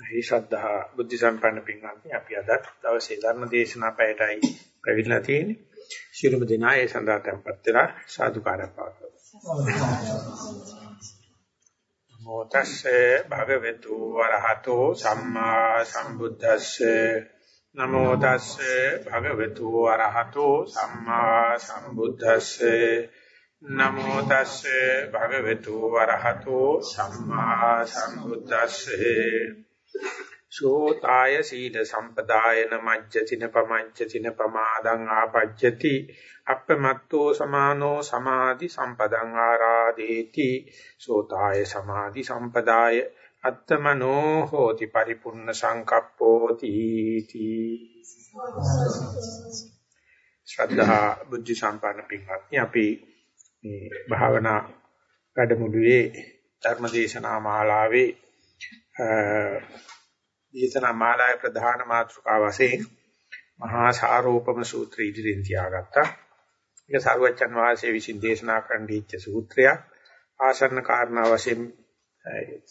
මේ ශ්‍රද්ධා බුද්ධ සම්පන්න පින්වත්නි අපි අද දවසේ ධර්ම දේශනා පැයටයි පැවිදිලා තියෙන්නේ. ශිරුම දිනා ඒ සඳහා tempත් වෙලා සාදුකාරයක් පවත්වමු. මොතස්සේ භගවතු වරහතෝ සම්මා සම්බුද්දස්සේ නමෝ තස්සේ භගවතු වරහතෝ සම්මා සම්බුද්දස්සේ නමෝ තස්සේ භගවතු වරහතෝ සම්මා සම්බුද්දස්සේ සෝතාය සීල සම්පදායන මජ්ජතින පමජ්ජතින පමාදං ආපජ්ජති අප්පමත්තෝ සමානෝ සමාධි සම්පදං ආරාදේති සෝතාය සමාධි සම්පදාය අත්තමනෝ හෝති පරිපූර්ණ සංකප්පෝති. තී ශ්‍රද්ධා බුද්ධ සම්පන්න පින්වත්නි අපි මේ භාවනා වැඩමුළුවේ ධර්මදේශනා මාලාවේ දේශනා මාලාවේ ප්‍රධාන මාතෘකාව වශයෙන් මහා සාරෝපම සූත්‍රය ඉදිරියෙන් තියාගත්තා. ඒක සාරවත්යන් වාසයේ විසින් දේශනා කරන්න දීච්ච සූත්‍රයක්. ආසන්න කාරණා වශයෙන්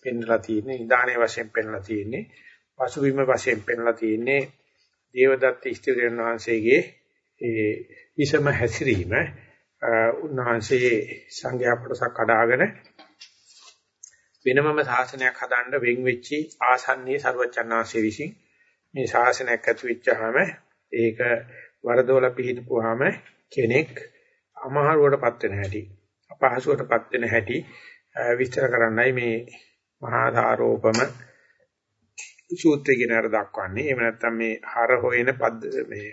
පෙන්ලා තියෙන්නේ, ඉදානේ වශයෙන් පෙන්ලා තියෙන්නේ, පසුබිම වශයෙන් පෙන්ලා තියෙන්නේ දේවදත්ත ස්ත්‍රීන් වහන්සේගේ ඒ විසම හැසිරීම උන්වහන්සේ සංඝයා කොටසක් කඩාගෙන වෙනමම ශාසනයක් හදන්න වෙන් වෙච්චි ආසන්නයේ ਸਰවචන්නාංශයේ විසින් මේ ශාසනයක් ඇති වෙච්චාම ඒක වරදොල පිහිටපුවාම කෙනෙක් අමහරුවටපත් වෙන හැටි අපහසුවටපත් වෙන හැටි විස්තර කරන්නයි මේ මහා ධාරෝපම සූත්‍රය කියන අර දක්වන්නේ. එහෙම නැත්නම් මේ හර හොයන පද්ද මේ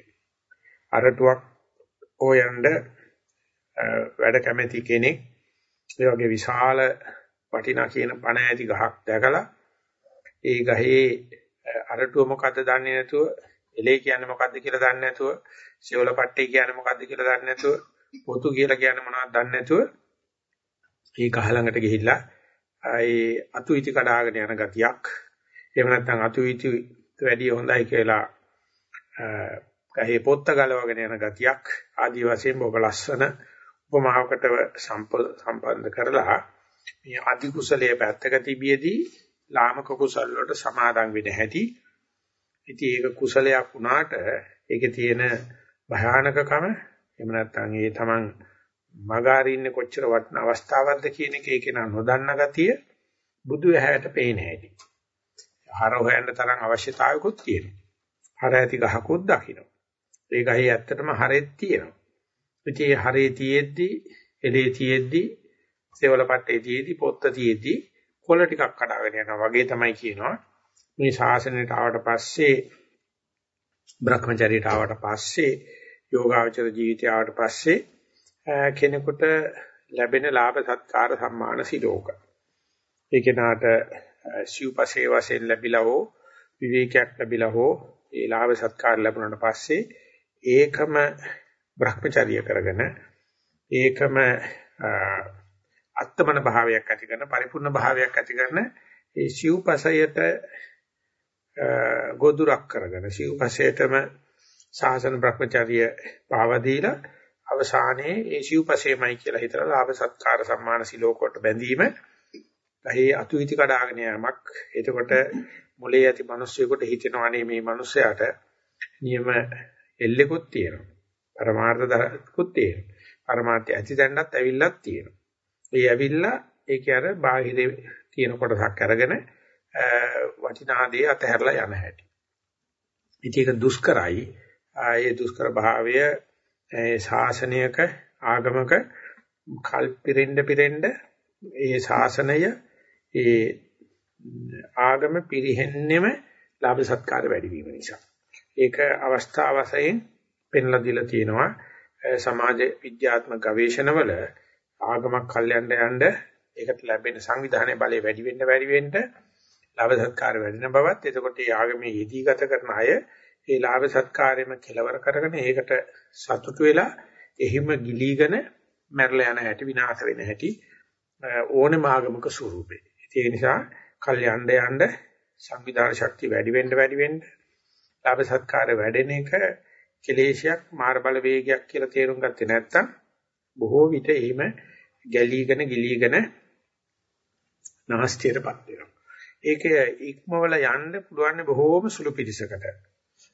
අරටුවක් හොයන්න වැඩ කැමැති කෙනෙක් ඒ වගේ විශාල වටිනා කියන පණ ඇති ගහක් දැකලා ඒ ගහේ අරටුව මොකද්ද දන්නේ නැතුව එලේ කියන්නේ මොකද්ද කියලා දන්නේ නැතුව සෙවල පට්ටේ කියන්නේ මොකද්ද කියලා දන්නේ නැතුව පොතු කියලා කියන්නේ මොනවද දන්නේ නැතුව ඒ ගහ ළඟට ගිහිල්ලා ඒ අතු ඉති කඩාගෙන යන ගතියක්. එහෙම නැත්නම් අතු ඉති වැඩි හොඳයි කියලා ගහේ පොත්ත ගලවගෙන යන ගතියක් ආදි වශයෙන් ඔබ ලස්සන උපමාවකට සම්බන්ධ කරලා මේ අධි කුසලයේ පැත්තක තිබියදී ලාමක කුසල වලට සමාදන් වෙන්න හැටි. ඉතින් ඒක කුසලයක් වුණාට ඒකේ තියෙන භයානකකම එහෙම නැත්නම් ඒ තමන් මගාරින්නේ කොච්චර වටින අවස්ථාවක්ද කියන එක ඒක නොදන්න ගතිය බුදු ඇහැට පේන හැටි. හර හොයන්න තරම් අවශ්‍යතාවයකුත් තියෙනවා. හර ඇති ගහකුත් දකින්න. ඒ ගහේ ඇත්තටම හරෙත් තියෙනවා. ඉතින් හරේ තියෙද්දි එලේ තියෙද්දි සේවල පට්ටේදීදී පොත්තදීදී කොළ ටිකක් කඩාගෙන යනවා වගේ තමයි කියනවා. මේ ශාසනයට ආවට පස්සේ Brahmacharyaට ආවට පස්සේ යෝගාචර ජීවිතය ආවට පස්සේ කෙනෙකුට ලැබෙන ලාභ සත්කාර සම්මාන සිලෝක. ඒ කෙනාට සිව්පසේ වශයෙන් ලැබිලා හෝ විවේකයක් ලැබිලා හෝ ඒ ලාභ සත්කාර ලැබුණාට පස්සේ ඒකම Brahmacharya කරගෙන ඒකම අත්මන භාවයක් ඇති කරන පරිපූර්ණ භාවයක් ඇති කරන ඒ සිව්පසයට ගොදුරක් කරගෙන සිව්පසයටම සාසන භ්‍රමචර්ය පාව දීලා අවසානයේ ඒ සිව්පසේමයි කියලා හිතලා ලාභ සත්කාර සම්මාන සිලෝකවට බැඳීම. ගහේ අතුයිති කඩාගෙන යamak එතකොට මොලේ ඇති මිනිස්සුෙකුට හිතෙනවානේ මේ මිනිස්සයාට නියම එල්ලෙකුත් තියෙනවා. පරමාර්ථ දරකුත් තියෙනවා. පරමාර්ථය ඇති දැන්නත් ඇවිල්ලක් තියෙනවා. ඒ ඇවිල්ලා ඒකේ අර බාහිරේ තියෙන කොටසක් අරගෙන වටිනා දේ අතහැරලා යන හැටි. ඉතින් ඒක දුෂ්කරයි. ඒ දුෂ්කර භාවය ඒ ශාසනයක ආගමක කල්පිරෙන්න පිරෙන්න ඒ ශාසනය ඒ ආගම පිරිහෙන්නෙම ලාභ සත්කාර වැඩි වීම නිසා. ඒක අවස්ථාව වශයෙන් පෙන්ලා දීලා තියෙනවා සමාජ විද්‍යාත්මක ගවේෂණවල ආගමක් කල්යන්න යන්න ඒකට ලැබෙන සංවිධානයේ බලය වැඩි වෙන්න වැඩි වෙන්න ලාභ සත්කාර වැඩින බවත් එතකොට ඒ ආගමේ යෙදී ගත කරන අය ඒ ලාභ සත්කාරෙම කෙලවර කරගෙන ඒකට සතුටු වෙලා එහිම ගිලීගෙන මැරලා යන හැටි විනාශ වෙන හැටි ඕනම ආගමක ස්වරූපේ. ඒ නිසා කල්යන්න යන්න සංවිධාන ශක්තිය වැඩි වෙන්න වැඩි වෙන්න ලාභ සත්කාර වැඩෙන එක කෙලේශයක් මාර බල වේගයක් කියලා තේරුම් ගත්තේ නැත්නම් බොහෝ විට එහෙම ගැලීගෙන ගිලීගෙන නාස්තියටපත් වෙනවා. ඒක ඉක්මවල යන්න පුළුවන් බොහෝම සුළු පිළිසකට.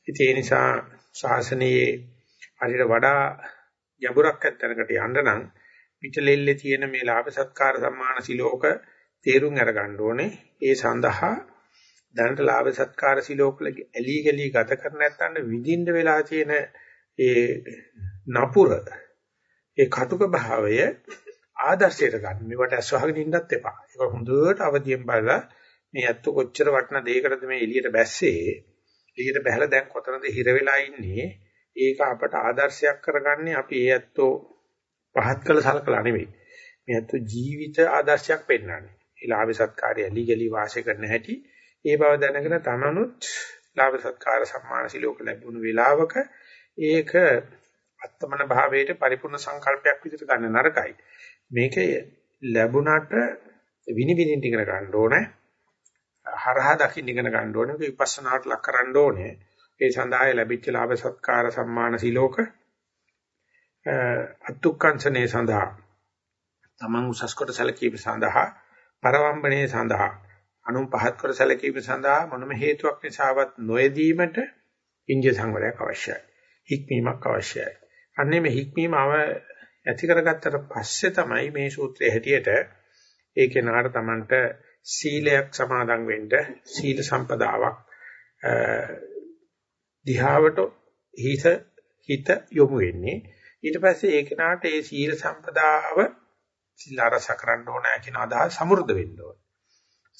ඉතින් ඒ නිසා ශාසනයේ හරියට වඩා ගැඹුරක් ඇත්තනකට යන්න නම් පිටලෙල්ලේ තියෙන මේ ලාභ සත්කාර සම්මාන සිලෝක තේරුම් අරගන්න ඕනේ. ඒ සඳහා දැනට ලාභ සත්කාර සිලෝකල ඇලි ගලි ගත කර නැත්නම් විඳින්න වෙලා තියෙන ඒ නපුර ඒ කටුක භාවය ආදර්ශයට ගන්න. මේවට ඇස්වහගෙන ඉන්නත් එපා. ඒක හොඳට අවදියෙන් බලලා මේ ඇත්ත කොච්චර වටන දෙයකටද මේ එළියට බැස්සේ. එළියට බහලා දැන් කොතනද හිර වෙලා ඉන්නේ? ඒක අපට ආදර්ශයක් කරගන්නේ අපි ඒ ඇත්තෝ පහත් කළ සලකලා නෙවෙයි. මේ ඇත්තෝ ජීවිත ආදර්ශයක් පෙන්වන්නේ. ඒ ලාභ සත්කාරය ඇලි ගලි වාසය කරන හැටි ඒ බව දැනගෙන තමනුත් ලාභ සත්කාර සම්මාන සිලෝක ලැබුණු වෙලාවක ඒක අත්තමන භාවයට පරිපූර්ණ සංකල්පයක් විදිහට ගන්න නරකයි. මේක ලැබුණාට විනිවිදින් ඉගෙන ගන්න ඕනේ. හරහා දකින්න ඉගෙන ගන්න ඕනේ. විපස්සනාට ලක් කරන්න ඕනේ. ඒ සඳහා ලැබිච්ච ලාභ සත්කාර සම්මාන සිලෝක අත්ුක්කංශනේ සඳහා තමන් උසස් කොට සැලකීම සඳහා පරවම්බනේ සඳහා අනුන් පහත් කර සැලකීම සඳහා මොනම හේතුවක් නිසාවත් නොයදීමට ඉන්දිය සංවරයක් අවශ්‍යයි. හික්මීමක් අවශ්‍යයි. අන්නේ මේ හික්මීම අව ඇති කරගත්තට පස්සේ තමයි මේ සූත්‍රයේ හැටියට ඒ කෙනාට Tamanට සීලයක් සමාදන් වෙන්න සීල සම්පදාවක් දිහාවට හිත හිත යොමු වෙන්නේ ඊට පස්සේ ඒ කෙනාට ඒ සීල සම්පදාව සිල් අරස කරන්න ඕනෑ කියන අදහස සමෘද්ධ වෙන්න ඕන.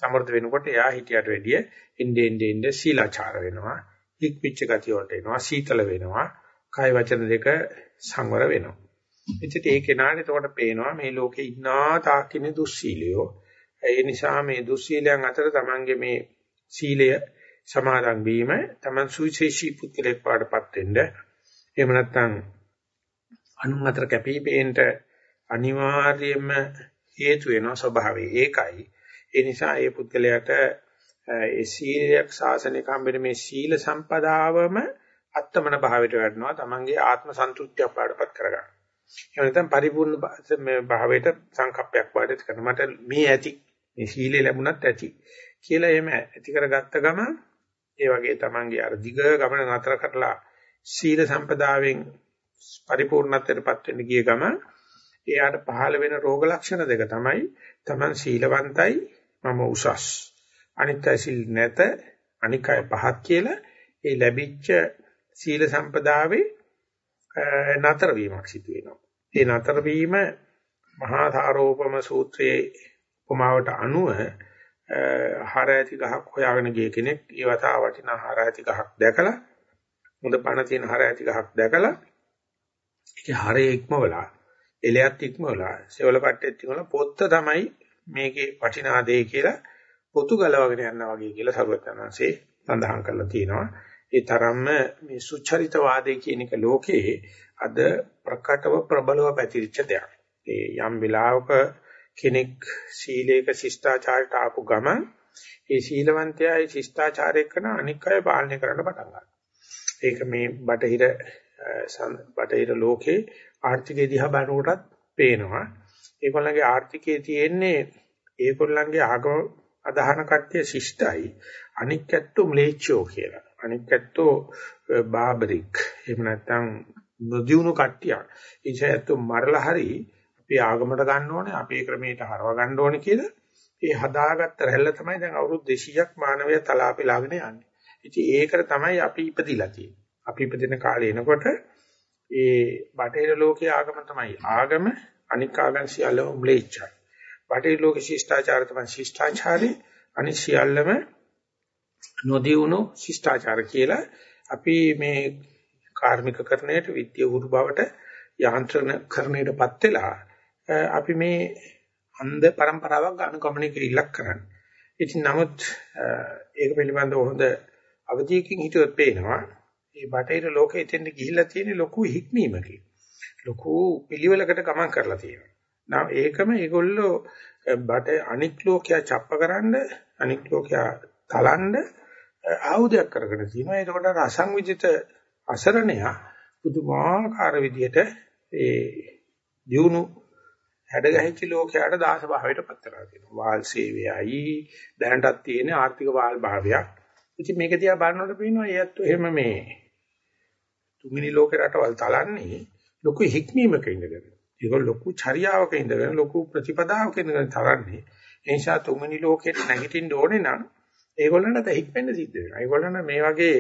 සමෘද්ධ වෙනකොට එයා හිටියට වැඩිය ඉnde ende ende සීලාචාර වෙනවා. ඉක්පිච්ච ගතිය වලට එනවා. සීතල වෙනවා. කාය වචන දෙක සංවර වෙනවා. එතකොට ඒ කෙනාට එතකොට පේනවා මේ ලෝකේ ඉන්නා තාක්කිනේ දුස්සීලියෝ. ඒ නිසා මේ දුස්සීලයන් අතර තමන්ගේ මේ සීලය සමාදන් වීම තමන් සුවිශේෂී පුද්ගලෙක් පාඩපත් වෙන්න. එහෙම නැත්නම් අනුන් අතර කැපිපේන්න අනිවාර්යයෙන්ම හේතු වෙනවා ස්වභාවය ඒකයි ඒ නිසා ඒ පුද්ගලයාට ඒ සීලයක් ශාසනික හම්බෙන මේ සීල සම්පදාවම අත්තමන භාවයට වැඩනවා තමන්ගේ ආත්ම සන්තුෂ්ටියක් පාඩපත් කරගන්න. එහෙම නැත්නම් පරිපූර්ණ භාවයට සංකප්පයක් පාඩට කරන මට මේ ඇති මේ සීලය ලැබුණත් ඇති කියලා එහෙම ඇති කරගත්ත ගම ඒ වගේ තමන්ගේ අර දිග ගමන නතර කරලා සීල සම්පදාවෙන් පරිපූර්ණත්වයටපත් වෙන්න ගිය ගම එයාට පහළ වෙන රෝග ලක්ෂණ දෙක තමයි තමන් සීලවන්තයි මම උසස් අනිත් අය සිල් නැත අනික් අය පහත් කියලා ඒ ලැබිච්ච සීල සම්පදාවේ නතර වීමක් සිදු වෙනවා. ඒ නතර වීම මහා ධාරෝපම සූත්‍රයේ උපමාවට අනුව හර ඇති ගහක් හොයාගෙන ගිය කෙනෙක් ඒ වතාව වටිනා හර ඇති ගහක් දැකලා මුද පණ තියෙන හර ඇති ගහක් දැකලා ඒකේ හරේ ඉක්මවලා එලයක් ඉක්මවලා සෙවල පට්ටෙත් ඉක්මවලා පොත්ත තමයි මේකේ වටිනා දේ කියලා පොතු ගලවගෙන යනවා වගේ කියලා සරුවචනanse සඳහන් කරලා තියෙනවා. ඒ තරම්ම මේ සුචරිත වාදයේ කියන එක ලෝකේ අද ප්‍රකටව ප්‍රබලව පැතිරිච්ච දෙයක්. ඒ යම් වෙලාවක කෙනෙක් සීලේක ශිෂ්ටාචාරයට ආපු ගමන් ඒ සීලවන්තයා ඒ ශිෂ්ටාචාරය කරන අනික් අය පාලනය කරන්න පටන් ගන්නවා. ඒක මේ බටහිර බටහිර ලෝකේ ආර්ථිකය දිහා බලනකොටත් පේනවා. ඒගොල්ලන්ගේ ආර්ථිකයේ තියෙන්නේ ඒගොල්ලන්ගේ ආගම අදහන කට්ටිය ශිෂ්ටයි. අනික් ඇත්තෝ ම්ලේච්චෝ කියලා. අනික් ඇත්තෝ බාබරික්. එහෙම නැත්නම් නොදියුණු කට්ටිය. ඉතින් මරලා හරි අපි ආගමට ගන්න ඕනේ, අපේ ක්‍රමයට හරව ගන්න ඕනේ කියලා ඒ හදාගත්ත රැල්ල තමයි දැන් අවුරුදු 200ක් මානවය තලාපෙලාගෙන යන්නේ. ඉතින් ඒකට තමයි අපි ඉපදිලා තියෙන්නේ. අපි ඉපදින කාලේ එනකොට ඒ බටහිර ලෝකයේ ආගම තමයි ආගම අනික් ආගම් සියල්ලම ම්ලේච්ඡයි. බටහිර ලෝක ශිෂ්ටාචාර තමයි ශිෂ්ටාචාරي අනිත් සියල්ලම නොදීවුණු ශිෂ්ටාචාර කියලා අපි මේ කාර්මිකකරණයට විද්‍ය උරු බවට යාන්ත්‍රණකරණයටපත් වෙලා අපි මේ අන්ධ પરම්පරාවක් අනුගමනය කිරීලක් කරන්නේ. ඉතින් නමුත් ඒක පිළිබඳව හොඳ අවධියකින් හිතුවත් පේනවා මේ බටහිර ලෝකෙ එතෙන්ට ගිහිල්ලා තියෙන ලොකු හික්මීමකින් ලොකු පිළිවෙලකට ගමන් කරලා තියෙනවා. නම් ඒකම ඒගොල්ලෝ බට අනික් ලෝකයා ڇප්පකරන අනික් ලෝකයා තලන්න ආයුධයක් කරගෙන තියෙනවා. ඒකට රසංවිදිත අසරණයා පුදුමාකාර විදියට ඒ දියුණු හැඩ ගැහිච්ච ලෝකයට දාස භාවයට පත් කරලා තියෙනවා. වාල් සේවයයි දැනටත් තියෙන ආර්ථික වාල් භාවයක්. ඉතින් මේක දිහා බලනකොට පේනවා ඒත් එහෙම මේ තුමිනි ලෝකේ රටවල් තලන්නේ ලොකු හික්මීමක ඉඳගෙන. ඒක ලොකු චර්යාවක ඉඳගෙන ලොකු ප්‍රතිපදාවක ඉඳගෙන තරන්නේ. ඒ නිසා තුමිනි ලෝකෙට නැගිටින්න ඕනේ නම් ඒගොල්ලන්ට හික්මෙන්න සිද්ධ වෙනවා. ඒගොල්ලන් මේ වගේ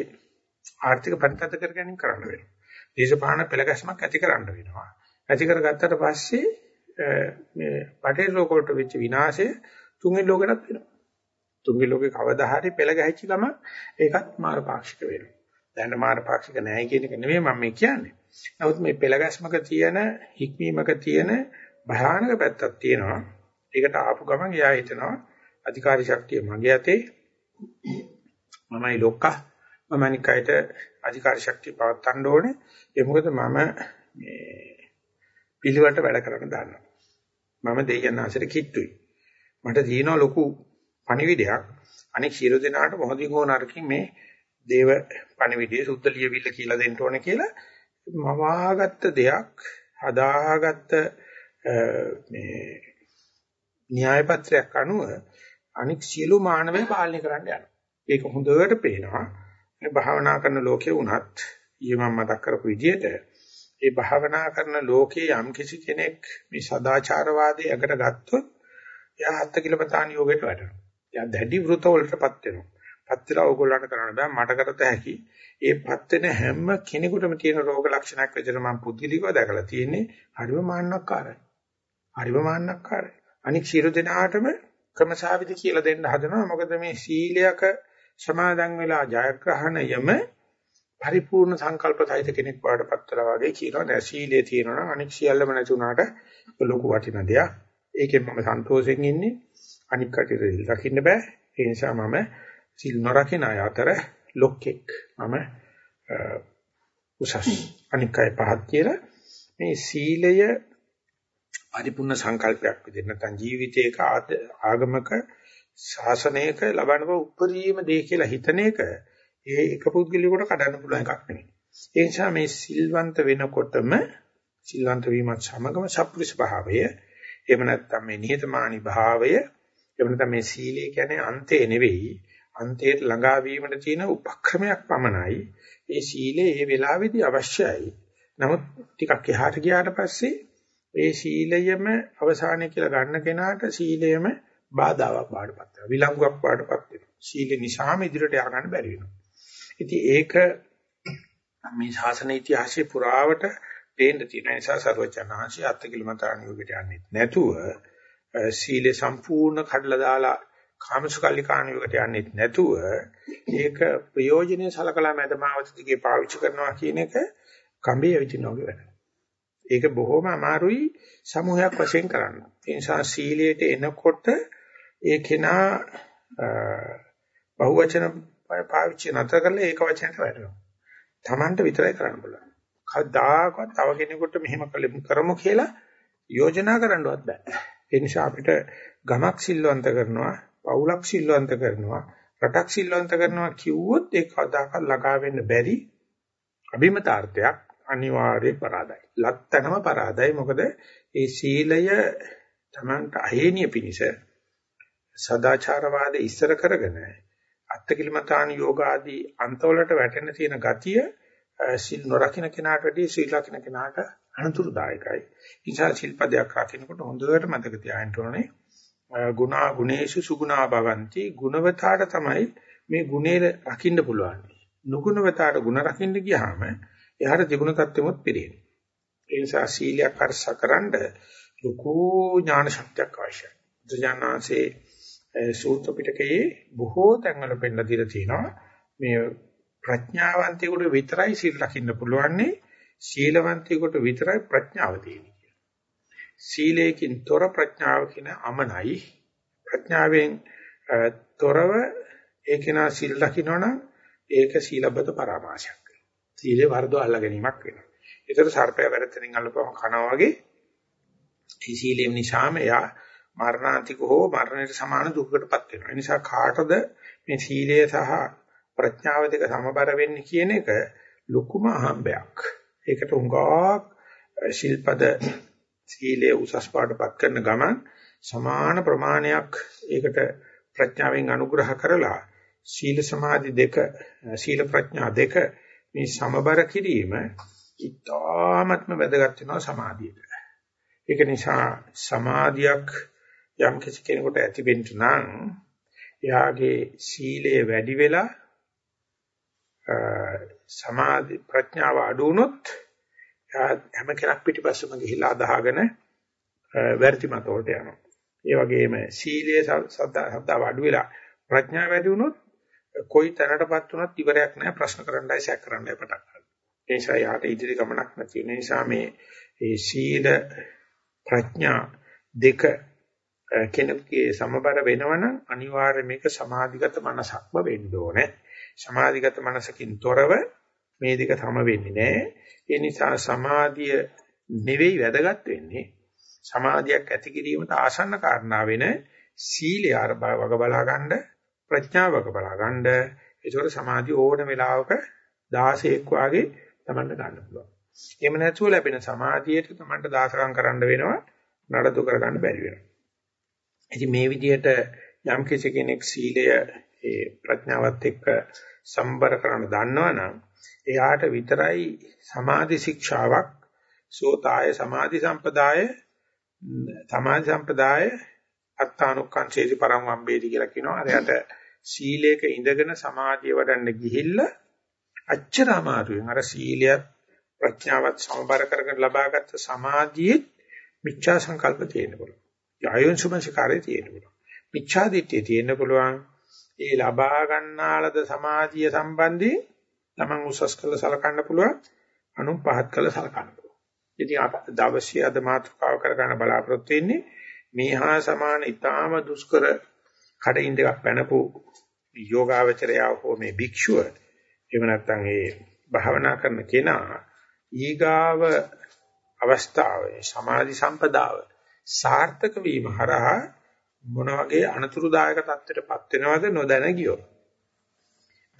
ආර්ථික පරිත්‍යාග කර ගැනීම කරන්න වෙනවා. දේශපාලන පෙළගැස්මක් ඇති කරන්න වෙනවා. ඇති කරගත්තට පස්සේ මේ පටේ ලෝක වලට වෙච්ච විනාශය තුන්වෙනි ලෝකෙටත් වෙනවා. තුන්වෙනි ලෝකේ කවදා හරි පෙළ ගැහිච්ච ගම ඒකත් මාරපාක්ෂික වෙනවා. දැන් මාරපාක්ෂික නැහැ කියන එක නෙමෙයි මම මේ කියන්නේ. නමුත් මේ පෙළගැස්මක තියෙන හික්මීමක තියෙන භයානක පැත්තක් තියෙනවා. ඒකට ආපු ගමන් එයා හිතනවා අධිකාරී ශක්තිය මගේ අතේ මමයි ලොක්කා මම අනිකයට අධිකාරී ශක්තිය පවත්වන්න ඕනේ. ඒ මොකද මම මේ පිළිවෙලට වැඩ කරන්න දන්නවා. මම දෙයයන් ආශ්‍රිත කිට්ටුයි. මට තියෙනවා ලොකු පණිවිඩයක්. අනෙක් ශිරු දෙනාට මොහොතින් හෝ නරකින් මේ දේව පණිවිඩය සුද්ධ ලියවිල්ල කියලා දෙන්න ඕනේ කියලා මම ආගත්ත දෙයක් හදාගත්ත මේ න්‍යාය පත්‍රයක් අනුව අනික් සියලු මානවය පාලනය කරන්න යනවා. ඒක හොඳට පේනවා. මේ භාවනා කරන ලෝකේ වුණත් ඊයේ මම මතක් කරපු විදිහට ඒ භාවනා කරන ලෝකේ යම් කිසි කෙනෙක් මේ සදාචාරවාදී අකට ගත්තොත් එයා හත් කිලපතාන යෝගයට වැටෙනවා. එයා දැඩි වෘත වලටපත් වෙනවා. පත් වෙලා ඕගොල්ලන්ට කරන්න බෑ මට කරත හැකි. ඒ පත් වෙන හැම කෙනෙකුටම තියෙන රෝග ලක්ෂණයක් විදිහට මම පුද්ගලිකව දැකලා තියෙන්නේ හරිම මාන්නක්කාරයි. හරිම මාන්නක්කාරයි. අනික් සියලු දෙනාටම ක්‍රමසාවිදි කියලා දෙන්න හදනවා. මොකද මේ සීලයක සමාදන් වෙලා ජයග්‍රහණයම පරිපූර්ණ සංකල්ප සහිත කෙනෙක් වඩපත් වෙලා වගේ කියනවා. දැන් සීලයේ තියෙනවා නම් අනික් සියල්ලම නැති වුණාට ලොකු වටින දෙයක්. ඒකෙන් මම සන්තෝෂයෙන් ඉන්නේ. අනික් කටියට දකින්න බෑ. ඒ නිසා මම සිල් නොරකින අය අතර ලොක්ෙක්. මම උසස් අනික් අය පහත් කියලා මේ සීලය පරිපූර්ණ සංකල්පයක් විදිහට නැත්නම් ජීවිතයක ආගමක ශාසනයක ලබන උපරිම දේ කියලා හිතන එක ඒ එක පුද්ගලියෙකුට කඩන්න පුළුවන් එකක් නෙමෙයි. ඒ නිසා මේ සිල්වන්ත වෙනකොටම සිල්වන්ත වීමත් සමගම සප්පුරුෂ භාවය එහෙම නැත්නම් මේ නිහතමානී භාවය එහෙම නැත්නම් මේ සීලය කියන්නේ අන්තේ නෙවෙයි අන්තයට ළඟා වීමට තියෙන උපක්‍රමයක් පමණයි. ඒ සීලය ඒ වෙලාවේදී අවශ්‍යයි. නමුත් ටිකක් එහාට ගියාට පස්සේ ඒ සීලයම අවසානයේ කියලා ගන්න කෙනාට සීලයම බාධාවක් බාටපත් වෙනවා. විලංගුවක් බාටපත් වෙනවා. සීල නිසාම ඉදිරියට ය아가න්න බැරි වෙනවා. ඉතින් ඒක මේ ශාසන ඉතිහාසයේ පුරාවට පේන්න තියෙන නිසා සර්වචනහන්සේ අත්කිලමතරණ යෝගයට යන්නේ නැතුව සීලේ සම්පූර්ණ කඩලා දාලා කාමසුකල්ලිකාණ යෝගයට යන්නේ නැතුව ඒක ප්‍රයෝජනෙ සලකලා මැදමාවත දිගේ පාවිච්චි කරනවා කියන එක කම්බිය විචිනවා වගේ වැඩක්. ඒක බොහොම අමාරුයි සමූහයක් වශයෙන් කරන්න. ඒ නිසා සීලයට එනකොට ඒ කෙනා බහුවචන පාවිච්චි නැතර කරලා ඒක වචනට වැටෙනවා. Tamanට විතරයි කරන්න බලන්න. කවදාකවත් තව කෙනෙකුට මෙහෙම කරමු කියලා යෝජනා කරන්නවත් බෑ. ඒ නිසා අපිට ගමක් සිල්වන්ත කරනවා, පවුලක් සිල්වන්ත කරනවා, රටක් සිල්වන්ත කරනවා කිව්වොත් ඒක කවදාකවත් ළඟා වෙන්න බැරි අභිමතාර්ථයක් අනිවාර්ය පරාදයි. ලත්තනම පරාදයි. මොකද ඒ සීලය Tamanට අහේනිය පිනිස සදාචාරවාදයේ ඉස්සර කරගෙන අත්කිලමතාන යෝග ආදී අන්තවලට වැටෙන තියෙන ගතිය සිල් නොරකින්න කෙනාට වැඩිය සීල රකින්න කෙනාට අනුතුරුදායකයි. ඉන්සා ශිල්පදයක් රකින්නකොට හොඳට මතක තියාගන්න ඕනේ. ගුණා ගුණේසු සුගුණා භවಂತಿ ගුණවතාට තමයි මේ ගුණේ රකින්න පුළුවන්. නුගුණවතාට ගුණ රකින්න ගියාම එහාට තිබුණ தත්වෙමුත් පිළිහෙන. ඒ නිසා සීලයක් අර්ශකරනද ලොකු ඥාන ශක්තියක් අවශ්‍යයි. බුදුජානනාංශේ සූත්‍ර පිටකයේ බොහෝ තැන්වල පෙන්නලා දීලා තියෙනවා මේ ප්‍රඥාවන්තයෙකුට විතරයි සීල රකින්න පුළුවන්නේ සීලවන්තයෙකුට විතරයි ප්‍රඥාව තියෙන්නේ කියලා. සීලයෙන් තොර ප්‍රඥාව කියන අමනයි ප්‍රඥාවෙන් තොරව ඒකේනා සීල රකින්නවනම් ඒක සීලබ්බත පරාමාශයක්. සීලේ වර්ධව අල්ලා ගැනීමක් වෙනවා. ඒතර සර්පය වැරතෙනින් අල්ලපුවම කනවා වගේ මේ සීලෙම නිසාම එයා මරණාන්තික හෝ මරණයට සමාන දුකකටපත් වෙනවා. ඒ නිසා කාටද මේ සීලය සහ ප්‍රඥාව දෙක සමබර වෙන්නේ කියන එක ලොකුම අහඹයක්. ඒකට උඟාක් ශිල්පද සීලය උසස් පාඩපත් කරන ගමන් සමාන ප්‍රමාණයක් ඒකට ප්‍රඥාවෙන් අනුග්‍රහ කරලා සීල සමාධි දෙක සීල ප්‍රඥා දෙක මේ සමබර කිරීම ඉතාමත්ම වැදගත් වෙනවා සමාධියට. ඒක නිසා සමාධියක් යම් කිසි කෙනෙකුට ඇති වෙන්න නම් එයාගේ සීලය වැඩි වෙලා සමාධි ප්‍රඥාව අඩු වුණොත් හැම කෙනෙක් පිටිපස්සම ගිහිලා අදහගෙන වැරදි මත වලට යනවා. ඒ වගේම සීලයේ සද්ධා අඩු වෙලා ප්‍රඥාව වැඩි වුණොත් කොයි තැනටපත් වුණත් ඉවරයක් නැහැ ප්‍රශ්න කරන්නයි සැක කරන්නයි පටන් ගන්නවා. ඒ නිසා යාට ඉදිරි ගමනක් නැති වෙන නිසා මේ ඒ සීල ප්‍රඥා දෙක කෙනෙකුගේ සමබර වෙනවනම් අනිවාර්යයෙන් මේක සමාධිගත මනසක්ම වෙන්න ඕනේ. සමාධිගත මනසකින් තොරව මේ දෙක සම වෙන්නේ නැහැ. ඒ නිසා සමාධිය නෙවෙයි වැදගත් වෙන්නේ. සමාධියක් ඇති කිරීමට ආසන්න කාරණා වෙන සීලය වග බලා ගන්න ප්‍රඥාවක බලා ගන්න. ඒකෝර සමාධිය ඕන වෙලාවක 16ක් වාගේ තමන්ට ගන්න පුළුවන්. එහෙම නැතුව ලැබෙන සමාධියට තමන්ට දාසකම් කරන්න වෙනවා නඩතු කරගන්න බැරි වෙනවා. ඉතින් මේ විදිහට යම් කෙනෙක් සීලය ඒ ප්‍රඥාවත් එක්ක සම්බර කරන්න දන්නවනම් එයාට විතරයි සමාධි ශික්ෂාවක් සෝතාය සමාධි සම්පදාය සමාධි සම්පදාය අත්තානුක්ඛංසේති පරම් වම්බේති කියලා කියනවා. අරයට සීලයක ඉඳගෙන සමාධිය වඩන්න ගිහිල්ලා අච්චර අමාරුවෙන් අර සීලයත් ප්‍රඥාවත් සමබර කරගෙන ලබාගත් සමාධියේ මිච්ඡා සංකල්ප තියෙන්න පුළුවන්. ආයෝන්සුමංසකාරය තියෙන්න පුළුවන්. මිච්ඡා දිට්ඨිය තියෙන්න පුළුවන්. ඒ ලබා ගන්නාලද සමාධිය සම්බන්ධයෙන් තමන් උසස් කළ සලකන්න පුළුවන්. අනු පහත් කළ සලකන්න පුළුවන්. ඉතින් අප දවසේ අද මාතෘකාව කරගන්න බලාපොරොත්තු වෙන්නේ මේහා සමාන ඊටාම දුෂ්කර කඩින් දෙකක් පැනපු යෝගාවචරය හෝ මේ භික්ෂුව එහෙම නැත්නම් ඒ භාවනා කරන කෙනා ඊගාව අවස්ථාවේ සමාධි සම්පදාව සාර්ථක වීම හරහා මොන වගේ අනතුරුදායක තත්ත්වයකටපත් වෙනවද නොදැන ගියොත්.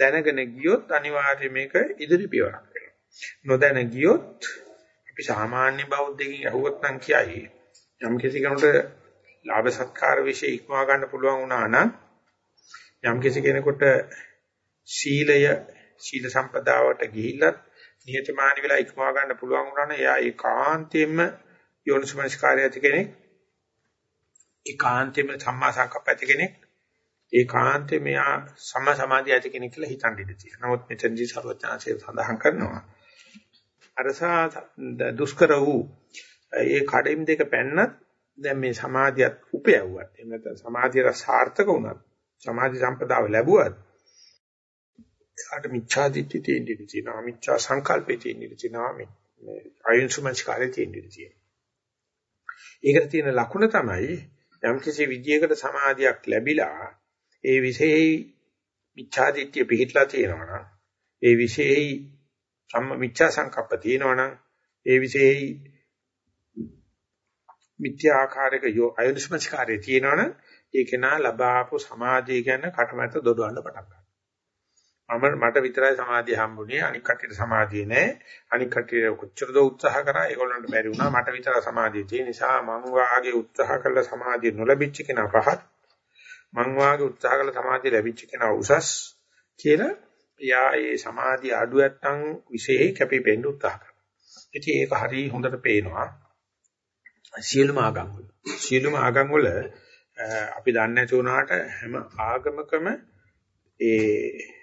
දැනගෙන ගියොත් අනිවාර්යයෙන් මේක ඉදිරි පියවරක් වෙනවා. නොදැන ගියොත් අපි සාමාන්‍ය බෞද්ධකින් අහුවත් නම් කියයි යම් කිසි කෙනෙකුට ලාභ සත්කාර વિશે ඉක්මවා ගන්න පුළුවන් වුණා නම් යම් කිසි කෙනෙකුට සීලය සීල සම්පදාවට ගිහිල්ලත් නිහතමානී වෙලා ඉක්මවා ගන්න පුළුවන් වුණා නම් එයා ඒකාන්තයෙන්ම යෝනිසමස්කාරය ඇති කෙනෙක් ඒකාන්තයෙන්ම සම්මා සංකප්ප ඇති කෙනෙක් ඒකාන්තයෙන් මෙයා සම්මා සමාධිය ඇති කෙනෙක් කියලා හිතන් ඉඳී තියෙනවා. නමුත් මෙතනදී සර්වඥාන්සේ සඳහන් කරනවා අරසා දුෂ්කර වූ ඒ කඩින් දෙක පැන්නත් දැන් මේ සමාධියත් උපයවුවත් එහෙම නැත්නම් සමාධියට සාර්ථක වුණත් සමාධි සම්පදාව ලැබුවත් එයාට මිච්ඡා දිට්ඨිය තියෙන්න ඉඩ තියෙනවා මිච්ඡා සංකල්පේ තියෙන්න ඉඩ තියෙනවා මේ අයුන්සුමංස්කාරේ තියෙන්න ඉඩ තියෙනවා. ඒකට තියෙන ලකුණ තමයි යම් කිසි විදියකට සමාධියක් ලැබිලා ඒ විශේෂයි මිච්ඡා දිට්ඨිය පිහිටලා තියෙනවා නම් ඒ විශේෂයි සම්ම මිච්ඡා සංකප්ප තියෙනවා නම් ඒ විශේෂයි මිත්‍යා ආකාරයක අයුනිස්මස්කාරයේ තියෙනවනම් ඒක නා ලබාපු සමාධිය ගැන කටමැත දොඩවන්න පටන් ගන්නවා. මම මට විතරයි සමාධිය හම්බුනේ අනික් කටියට සමාධිය නැහැ. අනික් කටිය කොච්චරද උත්සාහ කරා ඒගොල්ලන්ට බැරි වුණා. මට විතර සමාධිය තියෙන නිසා මං වාගේ උත්සාහ කළ සමාධිය නොලැබිච්ච කෙනා පහත්. මං වාගේ උත්සාහ කළ සමාධිය ලැබිච්ච කෙනා උසස් කියලා යා ඒ සමාධිය අඩු නැත්තම් විශේෂ කැපිපෙන්න උත්සාහ කරනවා. ඉතින් ඒක හරි හොඳට පේනවා. සියලුම ආගම් වල සියලුම ආගම් වල අපි දන්නේ නැති වුණාට හැම ආගමකම ඒ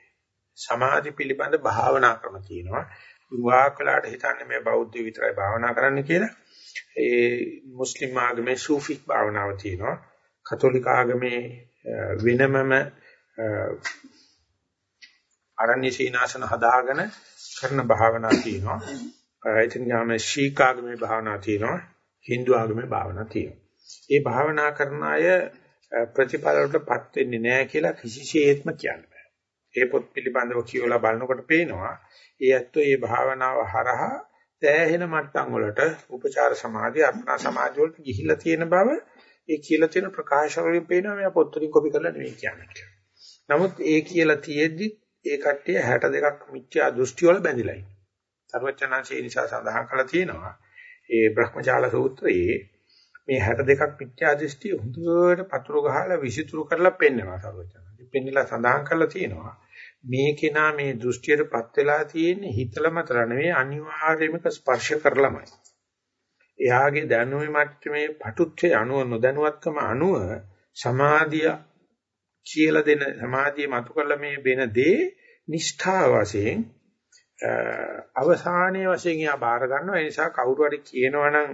සමාධි පිළිබඳ භාවනා ක්‍රම තියෙනවා. විවාහ කළාට හිතන්නේ මේ බෞද්ධ විතරයි භාවනා කරන්න කියලා. ඒ මුස්ලිම් ආගමේ සූෆි භාවනාව තියෙනවා. කතෝලික ආගමේ වෙනමම අරණ්‍ය සීනාසන හදාගෙන කරන භාවනා තියෙනවා. ඉතින් යාම ශීක ආගමේ භාවනා තියෙනවා. Hindu ආගමේ භාවනා තියෙනවා. ඒ භාවනා කරන අය ප්‍රතිඵල වලටපත් වෙන්නේ නැහැ කියලා කිසිසේත්ම කියන්න බෑ. ඒ පොත් පිළිබඳව කියවලා බලනකොට පේනවා ඒ ඇත්තෝ මේ භාවනාව හරහා දැහැෙන මට්ටම් වලට උපචාර සමාධි අර්ථනා සමාධි වලට ගිහිල්ලා තියෙන බව ඒ කියලා තියෙන ප්‍රකාශ වලින් පේනවා මෙයා පොත් වලින් කොපි කරලා නෙවෙයි කියන්නේ. නමුත් ඒ කියලා තියෙද්දි ඒ කට්ටිය 62ක් මිත්‍යා දෘෂ්ටි වල බැඳිලා ඉන්නවා. සර්වචනාංශේ නිසා සඳහන් කරලා තියෙනවා ඒ බ්‍රහ්මජාල සූත්‍රයේ මේ 62ක් මිත්‍යා දෘෂ්ටි හොඳට පතුරු ගහලා විසිතුරු කරලා පෙන්වනවා සර්වචන. පෙන්නලා සඳහන් කරලා තියෙනවා. මේ කෙනා මේ දෘෂ්ටියටපත් වෙලා තියෙන්නේ හිතල මතල නෙවෙයි අනිවාර්යයෙන්ම ස්පර්ශ කරලාමයි. එයාගේ දැනුමේ මට්ටමේ පටුත්වයේ අණුව නොදැනුවත්කම අණුව සමාධිය කියලා දෙන සමාධිය මතු කරලා මේ වෙන දේ නිෂ්ඨා වශයෙන් අවසානයේ වශයෙන් යා බාර ගන්නවා ඒ නිසා කවුරු හරි කියනවනම්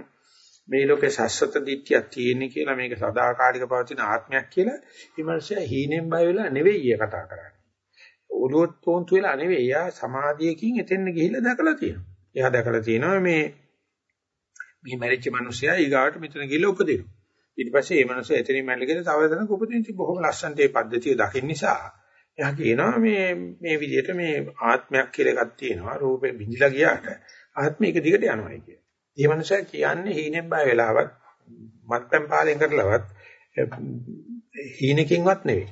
මේ ලෝකේ සස්සත දිට්ඨියක් තියෙන කියලා මේක සදාකාලික පවතින ආත්මයක් කියලා විමර්ශය හීනෙන් බය වෙලා නෙවෙයි කතා කරන්නේ. ඔළුවත් තෝන්තු වෙලා නෙවෙයි. එයා සමාධියකින් එතෙන් ගිහිල්ලා දැකලා තියෙනවා. එයා දැකලා තියෙනවා මේ මේ මැරිච්ච මිනිසයා ඊගාවට මෙතන ගිහිල්ලා උපදිනවා. ඊට පස්සේ මේ මිනිස්සු එතනින් මැරිලා තව දෙනෙක් උපදින්න බොහොම ලස්සනට මේ පද්ධතිය දකින්න නිසා එයා කියනවා මේ මේ විදිහට මේ ආත්මයක් කියලා එකක් තියෙනවා. රූපේ බිඳිලා ගියාට ආත්මය එක දිගට යනවායි කියලා. මේ මනුස්සයා කියන්නේ හීනෙන් බය වෙලාවත් මත්පැන් පාලෙන් කරලවත් හීනකින්වත් නෙවෙයි.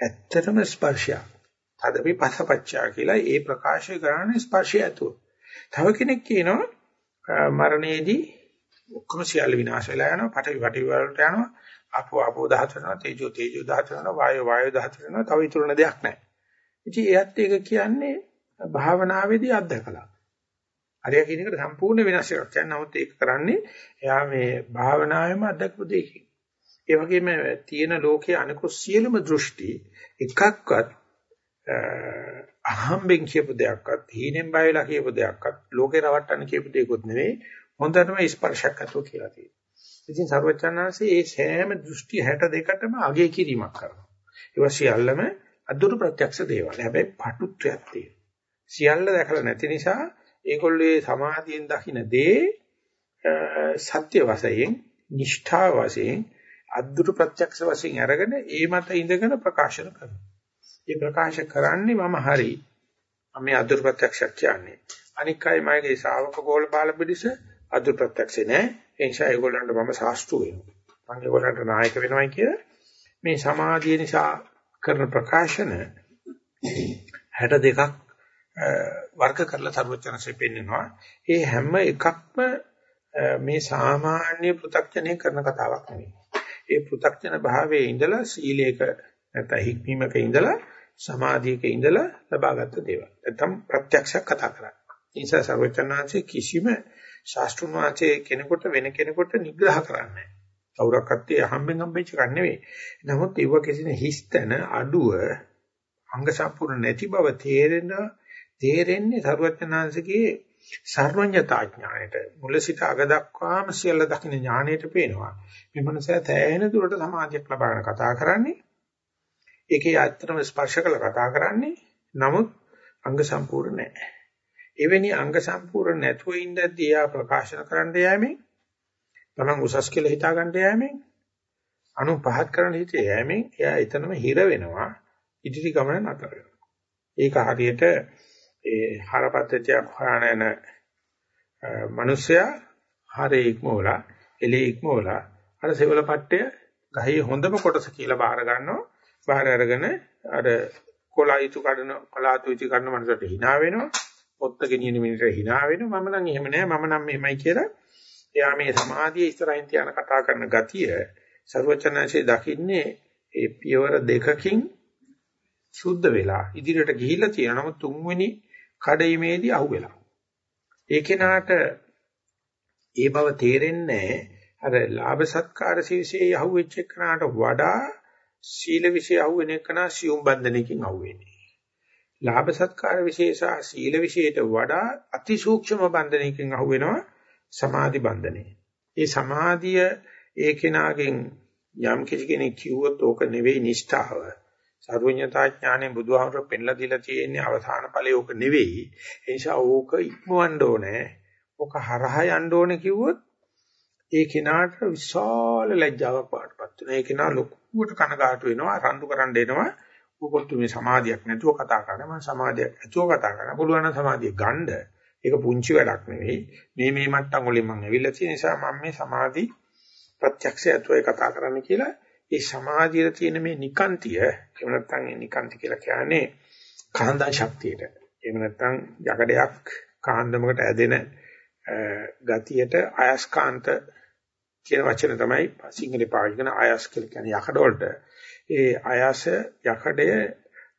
ඇත්තටම ස්පර්ශය. තදපි පසපච්චා කියලා ඒ ප්‍රකාශය කරන්නේ ස්පර්ශය ඇතුව. තව කෙනෙක් කියනවා මරණයේදී ඔක්කොම සියල්ල විනාශ වෙලා යනවා, පටවි පටවි වලට යනවා, ආපෝ ආපෝ දහත වෙනවා, තේජෝ තේජෝ දහත වෙනවා, වායෝ වායෝ දහත වෙනවා, තව ඉතුරුන දෙයක් නැහැ. ඉතින් එයත් ඒක කියන්නේ භාවනාවේදී අත්දකලා. හරිය කියන එකට සම්පූර්ණ වෙනස් එකක්. දැන් නමුත් ඒක කරන්නේ එයා මේ භාවනාවෙම අත්දකපු දෙයකින්. ඒ වගේම තියෙන ලෝකයේ අනිකුත් සියලුම දෘෂ්ටි එකක්වත් අහම්බෙන් කියපු දෙයක්වත් හීනෙන් බය වෙලා කියපු දෙයක්වත් ලෝකේ රවට්ටන්න කියපු දෙයක්වත් නෙවෙයි හොඳටම ස්පර්ශයක් අතෝ කියලා තියෙනවා. ඉතින් සර්වචන්නාංශයේ මේ සෑම දෘෂ්ටි 62ටම අගය කිරීමක් කරනවා. ඒවා සියල්ලම අදුරු ප්‍රත්‍යක්ෂ දේවල්. හැබැයි පටුත්වයක් තියෙනවා. සියල්ල දැකලා නැති නිසා ඒගොල්ලේ සමාධියෙන් දකින්න දේ සත්‍ය වශයෙන්, නිෂ්ඨා වශයෙන්, අද්දුරු ප්‍රත්‍යක්ෂ වශයෙන් අරගෙන ඒ මත ඉඳගෙන ප්‍රකාශන කරනවා. මේ ප්‍රකාශ කරන්නේ මම හරි. මම අද්දුරු ප්‍රත්‍යක්ෂ කියන්නේ. අනික් අය මගේ ශ්‍රාවක ගෝල බාල පිළිස අද්දුරු ප්‍රත්‍යක්ෂේ නෑ. ඒ නිසා ඒගොල්ලන්ට මම සාස්තු වෙනවා. මම ඒගොල්ලන්ට නායක වෙනවයි කියලා මේ සමාධිය නිසා කරන ප්‍රකාශන 62ක් වර්ග කරලා සර්වචනසේ පෙන්නනවා. ඒ හැම එකක්ම මේ සාමාන්‍ය පෘථග්ජනය කරන කතාවක් නෙවෙයි. ඒ පෘථග්ජන භාවයේ ඉඳලා සීලයක නැත්නම් හික්මීමක ඉඳලා සමාධියක ඉඳලා ලබාගත් දේවල්. නැත්නම් ප්‍රත්‍යක්ෂ කතා කරන්නේ. ඒ නිසා සර්වචනාංශයේ කිසිම ශාස්ත්‍රුන් වහන්සේ කෙනෙකුට වෙන කෙනෙකුට නිග්‍රහ කරන්නේ නැහැ. කවුරක්වත් ඒ අහම්බෙන් හම්බෙච්ච එකක් නෙවෙයි. නමුත් ඒව කිසින හිස්තන අඩුව අංග සම්පූර්ණ නැති බව තේරෙන තේරෙන්නේ සරුවචනාංශගේ සර්වඥතා ඥාණයට මුල සිට අග දක්වාම සියල්ල දකින්න ඥාණයට පේනවා. මේ මනසයා තැහෙන දුරට සමාධියක් ලබාගෙන කතා කරන්නේ. ඒකේ ඇත්තටම ස්පර්ශ කළ කතා කරන්නේ. නමුත් අංග සම්පූර්ණ නැහැ. එවැනි අංග සම්පූර්ණ නැතුව ඉඳද්දී ආ ප්‍රකාශන කරන්න යෑමෙන් තමන් උසස් කියලා හිතා ගන්න යෑමෙන් අනු පහත් කරන්න හිතේ යෑමෙන් එයා එතනම හිර වෙනවා ඉදිරි ගමන නතර වෙනවා. ඒක හරියට ඒ හරපද්ධතියක් හොයන යන මිනිසයා හරේ ඉක්මවලා එලේ ඉක්මවලා අර සෙවල පට්ටය ගහේ හොඳම කොටස කියලා බාර ගන්නවා. බාර අරගෙන අර කොළයිතු කඩන කොලාතුයිති කඩන මනසට hina වෙනවා. පොත්ත ගෙනියන මිනිහට hina වෙනවා. මම නම් එහෙම නෑ. මම නම් මෙහෙමයි කියලා. එයා මේ සමාධිය ඉස්සරහින් තියන කතා කරන ගතිය ਸਰවචනanse දකින්නේ ඒ පියවර දෙකකින් සුද්ධ වෙලා ඉදිරියට ගිහිල්ලා තියෙනවා. නමුත් තුන්වෙනි කඩීමේදී අහුවෙලා. ඒ කෙනාට ඒ බව තේරෙන්නේ අර ලාභ සත්කාර ශීර්ෂයේ අහුවෙච්ච කෙනාට වඩා සීල විශේෂ අහුවෙන කෙනා සියුම් බන්ධනකින් අහුවෙන්නේ. ලාභ සත්කාර විශේෂ සීල විශේෂයට වඩා අතිසූක්ෂම බන්ධනකින් අහුවෙනවා සමාධි බන්ධනේ. ඒ සමාධිය ඒ කෙනාගෙන් යම් කිසි කෙනෙක් කිව්වොත් ඕක නෙවෙයි නිෂ්ඨාව. සර්වඥතා ඥාණයෙන් බුදුහාමර පෙන්ලා දීලා තියෙන්නේ අවසාන ඵලය ඕක නෙවෙයි. ඒ නිසා ඕක ඉක්මවන්න ඕනේ. ඕක හරහා යන්න ඕනේ කිව්වොත් ඒ කෙනාට විශාල ලැජ්ජාවක් පාටපත් වෙනවා. ඒ කෙනා ලොකුවට කනගාටු වෙනවා, රණ්ඩු කරන්න එනවා. උකොත් මේ සමාධියක් නැතුව කතා කරනවා. මම සමාධියක් ඇතුව කතා කරනවා. පුළුවන් නම් සමාධිය ගන්න. ඒක පුංචි වැඩක් නෙවෙයි. මේ මේ මට්ටම් වලින් මම ඇවිල්ලා තියෙන නිසා මම මේ සමාධි ප්‍රත්‍යක්ෂය ඇතුවේ කතා කරන්න කියලා ඒ සමාධියේ තියෙන මේ නිකාන්තිය එහෙම නැත්නම් ඒ නිකාන්ති කියලා කියන්නේ කාන්දා ශක්තියට. එහෙම නැත්නම් යකඩයක් කාන්දමකට ඇදෙන ගතියට අයස්කාන්ත කියන වචන තමයි සිංහලේ පාවිච්චි කරන අයස් කියලා කියන්නේ යකඩ වලට. ඒ අයස යකඩය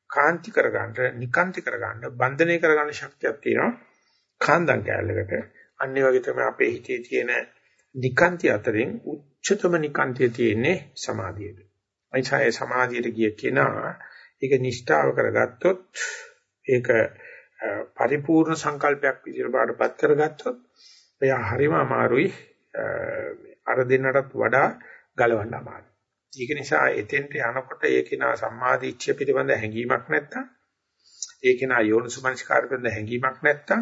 කාන්ති කරගන්න, නිකාන්ති කරගන්න, බන්ධනය කරගන්න ශක්තියක් තියෙනවා. කාන්දම් කැලලකට. අනිත් වගේ තමයි අපේ හිතේ තියෙන නිකාන්ති අතරින් උච්චතම නිකාන්තිය තියෙන්නේ සමාධියද. අයිසාවේ සමාධියට ගිය කෙනා ඒක නිෂ්ඨාව කරගත්තොත් ඒක පරිපූර්ණ සංකල්පයක් විදිහට බාටපත් කරගත්තොත් එයා හරිම අමාරුයි අර දෙන්නටත් වඩා ගලවන්න අමාරුයි. ඒක නිසා එතෙන්ට යනකොට ඒකේනා සම්මාදිච්ඡය පිළිබඳ හැඟීමක් නැත්තම් ඒකේනා යෝනිසුමනස්කාර පිළිබඳ හැඟීමක් නැත්තම්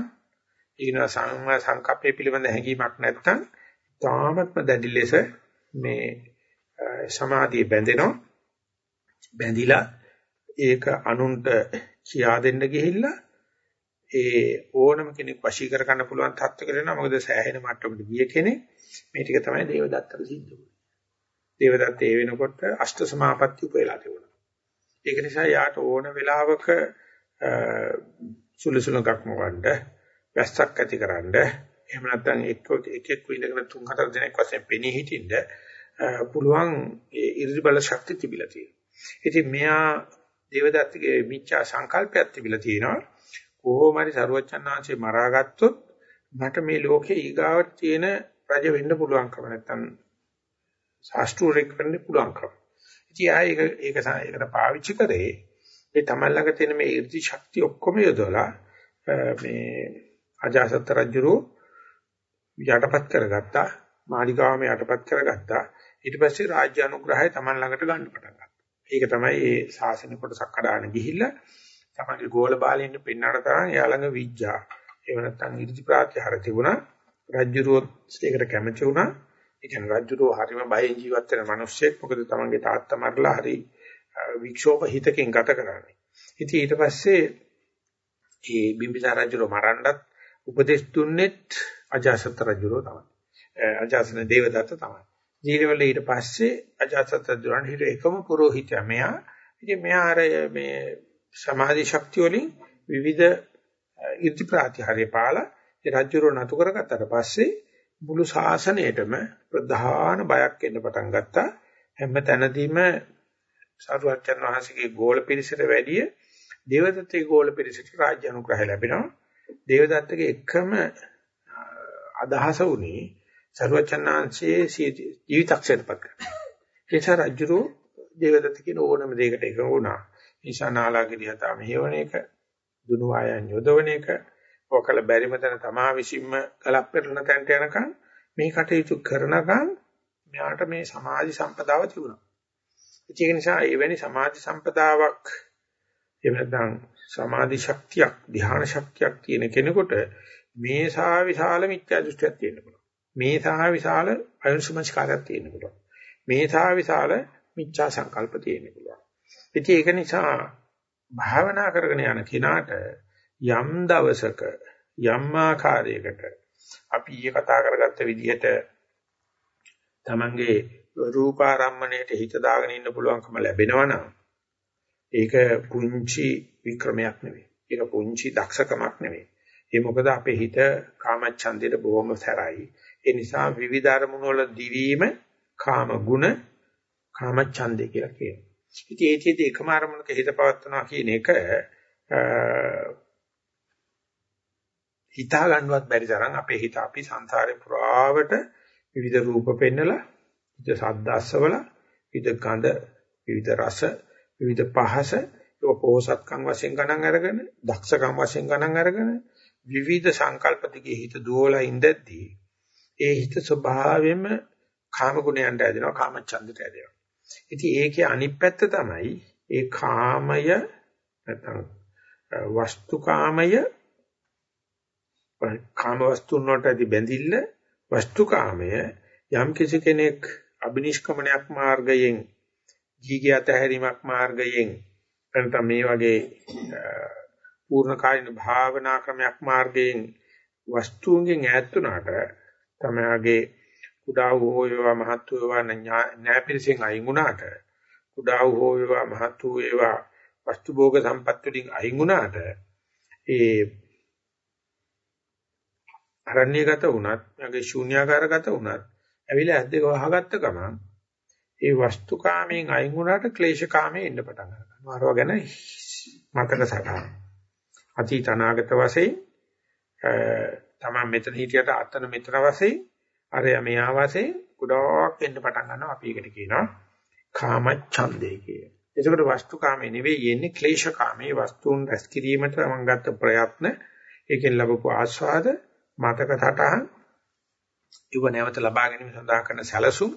ඒකේනා සංමා සංකප්පය පිළිබඳ හැඟීමක් නැත්තම් තාමත්ම දැඩි ලෙස මේ සමාධිය බැඳෙනවා. බැඳිලා ඒක අනුන්ට කියා දෙන්න ගිහිල්ලා ඒ ඕනම කෙනෙක් වශී කර ගන්න පුළුවන් තත්ත්වයකට එනවා මොකද සෑහෙන මට්ටමකට ගිය කෙනෙක් මේ ටික තමයි දේවදත්තට සිද්ධ වුනේ. දේවදත්ත ඒ වෙනකොට අෂ්ට සමාපatti උපයලා තිබුණා ඒක නිසා යාට ඕන වෙලාවක සුළුසුලුකක් මොකන්ද වැස්සක් ඇතිකරනද එහෙම නැත්නම් එක්ක එකෙක් ඉඳගෙන තුන් හතර දිනක් වශයෙන් පෙනී හිටින්න පුළුවන් ඒ ඉර්ධි බල ශක්තිය තිබිලා තියෙනවා. ඉතින් මෙයා දේවදත්තගේ මිච්ඡා සංකල්පයක් තිබිලා තියෙනවා. කොහොම හරි සරුවචනාංශේ මරාගත්තොත් මට මේ ලෝකේ ඊගාවට තියෙන රජ වෙන්න පුළුවන්කම නැත්තම් ශාස්ත්‍රූරෙක් වෙන්න පුළුවන්කම. ඉතින් ආ ඒක ඒක ඒකට පාවිච්චි කරේ ඒ තමයි ළඟ තියෙන මේ 이르දි ශක්තිය ඔක්කොම යොදලා මේ අජාසත් රජුරෝ යටපත් කරගත්තා මාලිගාවම යටපත් කරගත්තා ඊට පස්සේ රාජ්‍ය අනුග්‍රහය Taman ළඟට ගන්න පටන් ගත්තා. ඒක තමයි මේ ශාසන කොටසක් කඩාන ගිහිල්ලා තමන්ගේ ගෝල බාලින්න පෙන්වන්න තරම් එයා ළඟ විඥා. ඒව නැත්තම් ඉර්ධි ප්‍රාත්‍යහාර තිබුණා. රජ්ජුරුවොත් ඒකට කැමති වුණා. ඒ කියන්නේ රජ්ජුරුව හරිම බයෙන් ජීවත් වෙන මිනිස්සෙක්. මොකද තමන්ගේ තාත්තා මරලා හරි වික්ෂෝප හිතකින් ගත කරන්නේ. ඉතින් ඊට පස්සේ මේ බිම්බිසාර රජුව මරන්නත් උපදෙස් දුන්නෙත් අජාසත් රජුව තමයි. අජාසන දේවදත්ත තමයි. ජීවිතවල ඊට පස්සේ අජාසත් රජුන් හිට එකම පුරোহিতයා මෙයා. ඉතින් මෙයා අර මේ සමාධි ශක්තිය වලින් විවිධ ඉර්ධි ප්‍රාතිහාර්ය පාලා ඒ රජුරෝ නතු කරගත්තට පස්සේ මුළු ශාසනයටම ප්‍රධාන බයක් එන්න පටන් ගත්තා හැම තැනදීම සාරුවච්චන් වහන්සේගේ ගෝල පිරිසට වැඩිය දේවදත්තගේ ගෝල පිරිසට රාජ්‍ය අනුග්‍රහය ලැබෙනවා දේවදත්තගේ එකම අදහස උනේ සරුවචනාංශයේ ජීවිතක්ෂේත්‍රපත් කරනවා. ඒ නිසා රජුරෝ දේවදත්ත කියන ඕනම දෙයකට එකඟ වුණා. නිසා නාලාගිරිය තා මෙහෙවණ එක දුනු ආයන් යොදවන එක ඔකල බැරිම තැන තමා විසින්ම කලක් පෙරලන තැනට යනකම් මේ කටයුතු කරනකම් මෙයාට මේ සමාධි සම්පදාව තිබුණා. ඒක නිසා එවැනි සමාධි සම්පදාවක් එහෙම නැත්නම් සමාධි ශක්තියක් ධ්‍යාන ශක්තියක් තියෙන කෙනෙකුට මේ සා විශාල මිත්‍යා දෘෂ්ටියක් තියෙන්න පුළුවන්. මේ සා විශාල අයුෂ්මස්කාරයක් තියෙන්න පුළුවන්. මේ සා විශාල මිච්ඡා සංකල්ප තියෙන්න පුළුවන්. ඉතින් ඒක නිසා භාවනා කරගෙන යන කෙනාට යම් දවසක යම් ආකාරයකට අපි ඊයේ කතා කරගත්ත විදිහට තමන්ගේ රූපාරම්මණයට හිත දාගෙන ඉන්න පුළුවන්කම ලැබෙනවා නම් ඒක පුංචි වික්‍රමයක් නෙවෙයි. ඒක පුංචි දක්ෂකමක් නෙවෙයි. ඒ මොකද අපේ හිත කාමච්ඡන්දයට බොහොම සැරයි. ඒ නිසා විවිධ අරමුණු වල දිවීම කාම ගුණ කාමච්ඡන්දේ කියලා කියනවා. ඉතින් ඒකෙදි එකම අරමුණක හිත පවත්වනවා කියන එක හිතා ගන්නවත් බැරි තරම් අපේ හිත අපි සංසාරේ පුරාවට විවිධ රූප පෙන්නලා විවිධ ශබ්ද අස්සවල විවිධ ගඳ විවිධ රස විවිධ පහස ඒක පෝසත්කම් වශයෙන් ගණන් අරගෙන දක්ෂකම් වශයෙන් ගණන් අරගෙන විවිධ සංකල්ප දිගේ හිත දුවලා ඉඳද්දී ඒ හිත ස්වභාවයෙන්ම කාම ගුණයන්ට ඇදෙනවා කාම ඡන්දයට ඇදෙනවා. ඉතින් ඒකේ අනිත් පැත්ත තමයි ඒ කාමය නැත්නම් වස්තුකාමය කාම වස්තුන් වලට ඇති බැඳිල්ල වස්තුකාමය යම් කිසි කෙනෙක් අබිනිෂ්ක්‍මණයක් මාර්ගයෙන් ජීගය අතහැරීමක් මාර්ගයෙන් නැත්නම් මේ වගේ පූර්ණ කායින භාවනා ක්‍රමයක් මාර්ගයෙන් වස්තුන්ගෙන් ඈත් වුණාට තමයාගේ කුඩා වූ වේවා මහත් වූ වේවා ඥාපිරිසෙන් අයින් වුණාට කුඩා වූ වේවා මහත් වූ වේවා වස්තු භෝග සම්පත් වලින් අයින් වුණාට ඒ අරණ්‍යගත වුණත්, මගේ ශූන්‍යාකාරගත වුණත්, ඇවිල්ලා ඇද්දක වහගත්ත ගමන් ඒ වස්තුකාමයෙන් අයින් වුණාට ක්ලේශකාමයෙන් එන්න පටන් ගන්නවා. අරව ගැන මතක සටහන. අතීත අනාගත වශයෙන් තමන් මෙතන හිටියට අතන මෙතන වශයෙන් අරය මෙහා වශයෙන් ගොඩක් එන්න පටන් ගන්නවා. අපි ඒකට කියනවා කාම ඡන්දේ කියලා. ඒකට වස්තුකාමේ නෙවෙයි යන්නේ ක්ලේශකාමේ වස්තුන් රැස් කිරීමට මම ගත්ත ප්‍රයත්න ඒකෙන් ලැබපු ආස්වාද මතක තටහන් ඉව නැවත ලබා ගැනීම සඳහා කරන සැලසුම්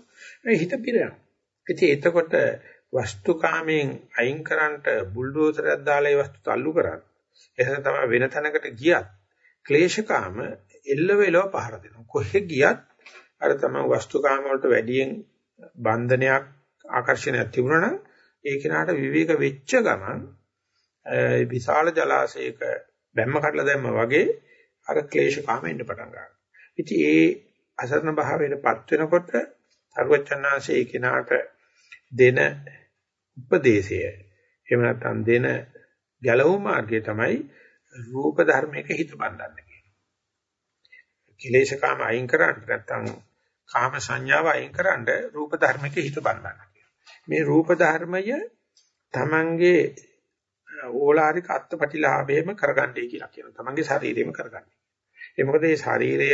හිත පිරෙනවා. ඉතින් එතකොට වස්තුකාමයෙන් අයින් කරන්නට බුල්ඩෝසරයක් දාලා ඒ වස්තු තල්ලු කරත් එහෙනම් තමයි වෙන තැනකට ගියත් ක්ලේශකාම එල්ල වෙලව පහර දෙනවා. කොහෙ ගියත් අර තමයි වස්තුකාම වලට වැඩියෙන් බන්ධනයක් ආකර්ෂණයක් තිබුණා නම් ඒ කෙනාට විවේක වෙච්ච ගමන් විශාල ජලාශයක බැම්ම කඩලා දැම්ම වගේ අර ක්ලේශකාම එන්න පටන් ගන්නවා. ඉතින් ඒ අසරණ භාවයටපත් වෙනකොට සර්වචන්නාංශයේ ඒ කෙනාට දෙන උපදේශය එහෙම නැත්නම් දෙන ගැලවුම් මාර්ගය තමයි රූප ධර්මයක හිත බඳින්න කියන්නේ. කිලේශකාම අයින් කරන්න නැත්නම් කාම සංඥාව අයින් කරන්න රූප ධර්මයක හිත බඳින්න. මේ රූප ධර්මය Tamange ඕලාරික අත්පටිලාභයෙන්ම කරගන්නයි කියලා කියනවා. Tamange ශරීරයෙන්ම කරගන්නේ. ඒ මොකද මේ ශරීරය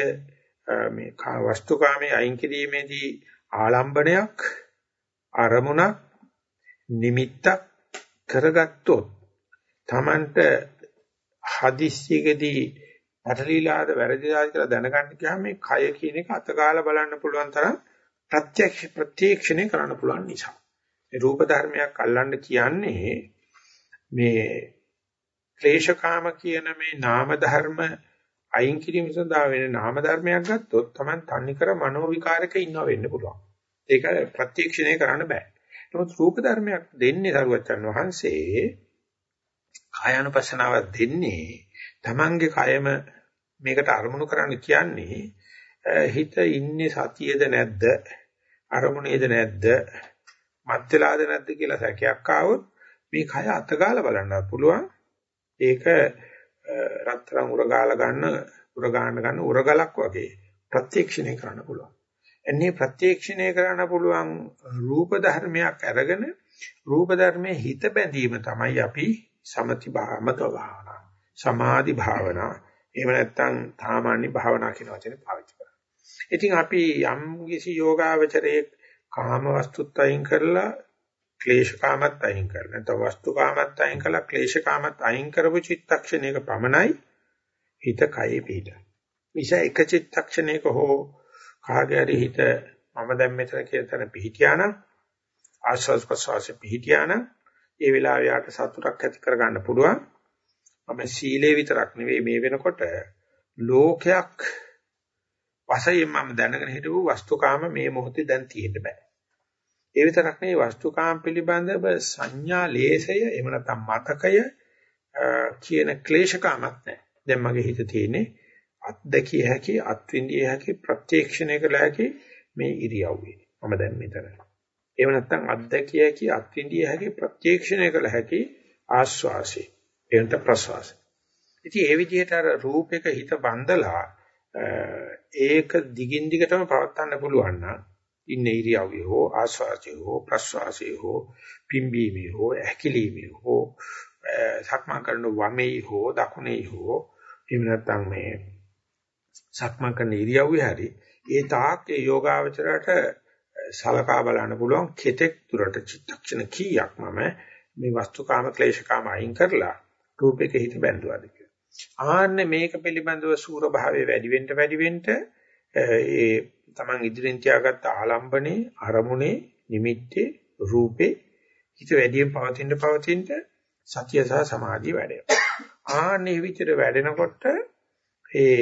මේ වස්තුකාමයේ අයින් කිරීමේදී ආලම්බණයක් අරමුණක් නිමිත්තක් කරගත්තොත් Tamanට හදිස්සියකදී පැටලීලාද වැරදිලාද කියලා දැනගන්න ගියාම මේ කය කියන එක අතගාලා බලන්න පුළුවන් තරම් ප්‍රත්‍යක්ෂ ප්‍රත්‍යක්ෂණය කරන්න පුළුවන් නිසා. රූප ධර්මයක් අල්ලන්න කියන්නේ මේ ක්ලේශකාම කියන මේ නාම ධර්ම අයින් කිරීම සඳහා වෙන නාම ධර්මයක් ගත්තොත් Taman තන්නිකර මනෝ විකාරක ඉන්නව වෙන්න පුළුවන්. ඒක ප්‍රත්‍යක්ෂණය කරන්න බෑ. නමුත් රූප ධර්මයක් දෙන්නේ සරුවච්චන් වහන්සේ කායानुපස්සනාව දෙන්නේ Tamanගේ කයම මේකට අරමුණු කරන්න කියන්නේ හිත ඉන්නේ සතියේද නැද්ද අරමුණේද නැද්ද මත් වෙලාද නැද්ද කියලා සැකයක් ආවොත් මේ කය අතගාලා බලන්නත් පුළුවන්. ඒක රත්තරන් උරගාලා ගන්න උරගාන්න ගන්න උරගලක් වගේ ප්‍රත්‍යක්ෂණය කරන්න පුළුවන්. එන්නේ ප්‍රත්‍යක්ෂණය කරන්න පුළුවන් රූප ධර්මයක් අරගෙන රූප ධර්මයේ හිත බැඳීම තමයි අපි සමති භාමත භාවනා සමාධි භාවනා එහෙම නැත්නම් සාමාන්‍ය භාවනා කියන වචනේ පාවිච්චි කරනවා. ඉතින් අපි යම් කිසි යෝගාවචරයේ කාම වස්තුත් අයින් කරලා ක්ලේශ කාමත් අයින් කරලා නැත්නම් වස්තු කාමත් අයින් කරලා ක්ලේශ කාමත් අයින් කරපු චිත්තක්ෂණයක පමණයි හිත කයේ පිහිට. මිස එක චිත්තක්ෂණයක හෝ කාගේ හරි හිත මම දැන් මෙතන කියන තැන පිහිටියා නම් ආශ්වාස ප්‍රශ්වාස පිහිටියා නම් ඒ වෙලාව යාට සතුටක් ඇති කර ගන්න පුළුවන්. මම සීලේ විතරක් නෙවෙයි මේ වෙනකොට ලෝකයක් වශයෙන් මම දැනගෙන හිටපු වස්තුකාම මේ මොහොතේ දැන් තියෙන්න බෑ. ඒ විතරක් නෙවෙයි වස්තුකාම පිළිබඳව සංඥා ලේසය එහෙම නැත්නම් මතකය කියන ක්ලේශකාමක් නැහැ. දැන් මගේ හිත තියෙන්නේ අත්දකිය හැකි අත්විඳිය හැකි ප්‍රත්‍යක්ෂණය කළ හැකි මේ ඉරියව්වේ. මම දැන් මෙතන. එහෙම නැත්නම් අත්දකිය හැකි අත්විඳිය හැකි ප්‍රත්‍යක්ෂණය කළ හැකි ආස්වාසි. එහෙම ප්‍රසවාසි. ඉතින් ඒ විදිහට අර රූපයක හිත බඳලා ඒක දිගින් දිගටම පවත්වන්න පුළුවන් නම් ඉන්න ඉරියව්වේ හෝ ආස්වාදයේ හෝ ප්‍රස්වාසයේ හෝ පිම්බීමේ හෝ ඇකිලීමේ හෝ සක්මන් කරන වමේ හෝ දකුණේ හෝ එහෙම නැත්නම් මේ සක්මන් කරන ඉරියව්වේ හරි ඒ තාක් ඒ යෝගාවචරයට සලකා බලන්න පුළුවන් කෙතෙක් දුරට චිත්තක්ෂණ කීයක් මම මේ වස්තුකාම ක්ලේශකාම අයින් කරලා රූපයක හිත බැඳුවාද ආන්න මේක පිළිබඳව සූර භාවයේ වැඩි වෙන්න වැඩි වෙන්න ඒ Taman ඉදිරියෙන් තියාගත්ත ආලම්බනේ අරමුණේ නිමිත්තේ රූපේ හිත වැඩියෙන් පවතින පවතින සතිය සහ සමාධිය වැඩෙනවා. ආන්නේ විතර වැඩෙනකොට ඒ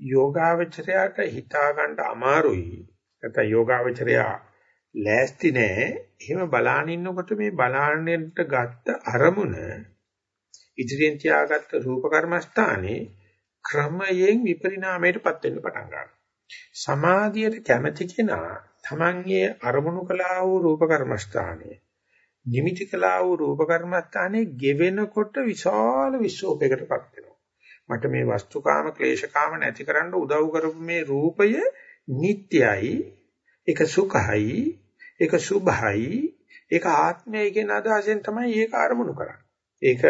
යෝගාවචරයට හිතා ගන්න අමාරුයි. නැත්නම් යෝගාවචරයා ලෑස්ති නෑ. එහෙම බලාන ඉන්නකොට මේ බලාන්නට ගත්ත අරමුණ ඉදිරියෙන් තියාගත්ත රූප කර්මස්ථානේ ක්‍රමයෙන් විපරිණාමයටපත් වෙන්න පටන් ගන්නවා. සමාධියට කැමැති කෙනා තමන්ගේ අරමුණු කළා වූ රූප කර්මස්ථානයේ නිමිති කළා වූ රූප කර්මස්ථානයේ ගෙවෙනකොට විශාල විශ්ෝපයකටපත් වෙනවා. මට මේ වස්තුකාම ක්ලේශකාම නැතිකරන්න උදව් කරපු මේ රූපය නිට්ටයයි ඒක සුඛයි ඒක සුභයි ඒක ආත්මයයි කියන අදහසෙන් තමයි ඒක ආරමුණු කරන්නේ. ඒක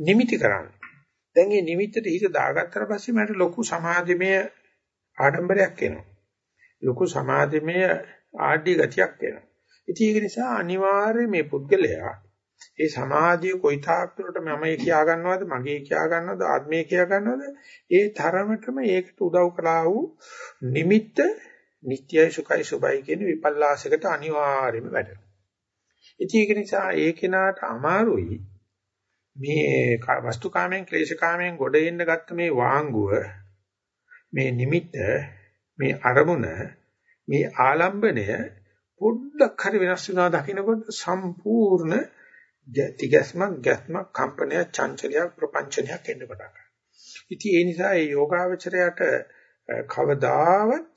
නිමිති කරන්නේ. දැන් මේ නිමිත්තට හිත දාගත්තට පස්සේ මට ලොකු සමාධිමය ආඩම්බරයක් එනවා. ලොකු සමාධිමය ආඩ්‍ය ගතියක් එනවා. ඉතින් ඒක නිසා අනිවාර්යයෙන් මේ පුද්ගලයා ඒ සමාධිය කොයි තාක් දුරට මමයි කියා ගන්නවද මගේ කියා ගන්නවද ආත්මය කියා ගන්නවද ඒ තරමටම ඒකට උදව් කළා වූ නිමිත්ත නිට්යයි සුඛයි සුබයි කියන විපල්ලාසයකට අනිවාර්යයෙන්ම වැටෙනවා. ඉතින් ඒක නිසා ඒ කෙනාට අමාරුයි මේ වස්තුකාමෙන් ක්ලේශකාමෙන් ගොඩ එන්න ගත්ත මේ වාංගුව මේ නිමිත්ත මේ අරමුණ මේ ආලම්බණය පොඩ්ඩක් හරි වෙනස් වෙනවා දකින්නකොට සම්පූර්ණ තිගැස්මක් ගැස්මක් කම්පනයක් චංචලයක් ප්‍රපංචනයක් එන්න පටන් ගන්නවා. ඉතින් ඒ නිසා මේ යෝගාවචරයට කවදාවත්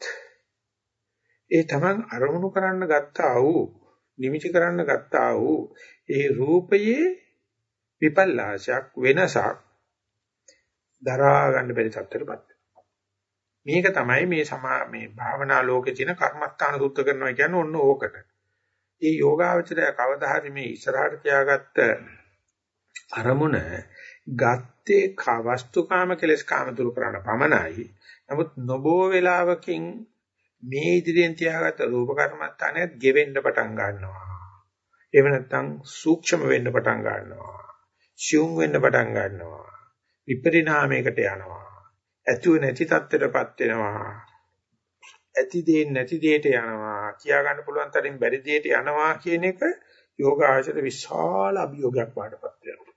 ඒ තමන් අරමුණු කරන්න ගත්තා වූ නිමිති කරන්න ගත්තා වූ ඒ රූපයේ විපල්ලාශයක් වෙනසක් දරා ගන්න බැරි තත්ත්වයකටපත් මේක තමයි මේ සමා මේ භාවනා ලෝකේ තියෙන කර්මස්ථාන සුද්ධ කරනවා කියන්නේ ඔන්න ඕකට. මේ යෝගාවචරය කවදා හරි මේ ඉස්සරහට තියාගත්ත අරමුණ ගත්තේ වස්තුකාම කෙලස් කාම දුරු කරන්න පමණයි. නමුත් නොබෝ වේලාවකින් මේ ඉදිරියෙන් තියාගත්ත රූප කර්මස්ථානයත් ගෙවෙන්න පටන් ගන්නවා. එහෙම නැත්නම් සූක්ෂම වෙන්න පටන් ගන්නවා. ශියුම් වෙන්න පටන් ගන්නවා. විපරිණාමයකට යනවා. ඇතුව නැති තත්ත්වයටපත් වෙනවා. ඇති දේ නැති දෙයට යනවා. කියා ගන්න පුළුවන් තරම් බැරි දෙයට යනවා කියන එක යෝගාචර විශාල අභියෝගයක් වඩපත් වෙනවා.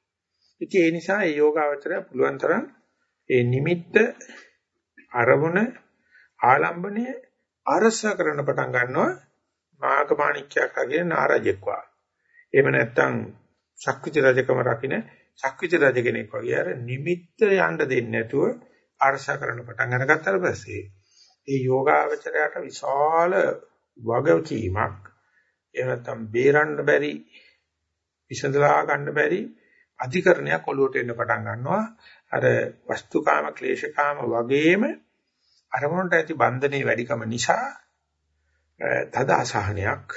ඉතින් ඒ නිසා මේ යෝගාචරය පුළුවන් තරම් ඒ නිමිත්ත අරමුණ ආලම්බණය අරස කරන පටන් ගන්නවා නාගමාණික්‍යයක් අගෙන නාරජෙක් වා. එහෙම නැත්නම් ශක්විති රජකම රකින්න ශක්විති රජ කෙනෙක් වගේ. අර නිමිත්ත යන්න දෙන්නේ නැතුව අරස කරන පටන් අරගත්තාට පස්සේ ඒ යෝගාවචරයට විශාල වගකීමක්. එහෙම නැත්නම් බේරන්න බැරි විසඳලා ගන්න බැරි අධිකරණයක් ඔලුවට එන්න පටන් ගන්නවා. අර වස්තුකාම ක්ලේශකාම වගේම අරමුණට ඇති බන්ධනේ වැඩිකම නිසා තද අසහනයක්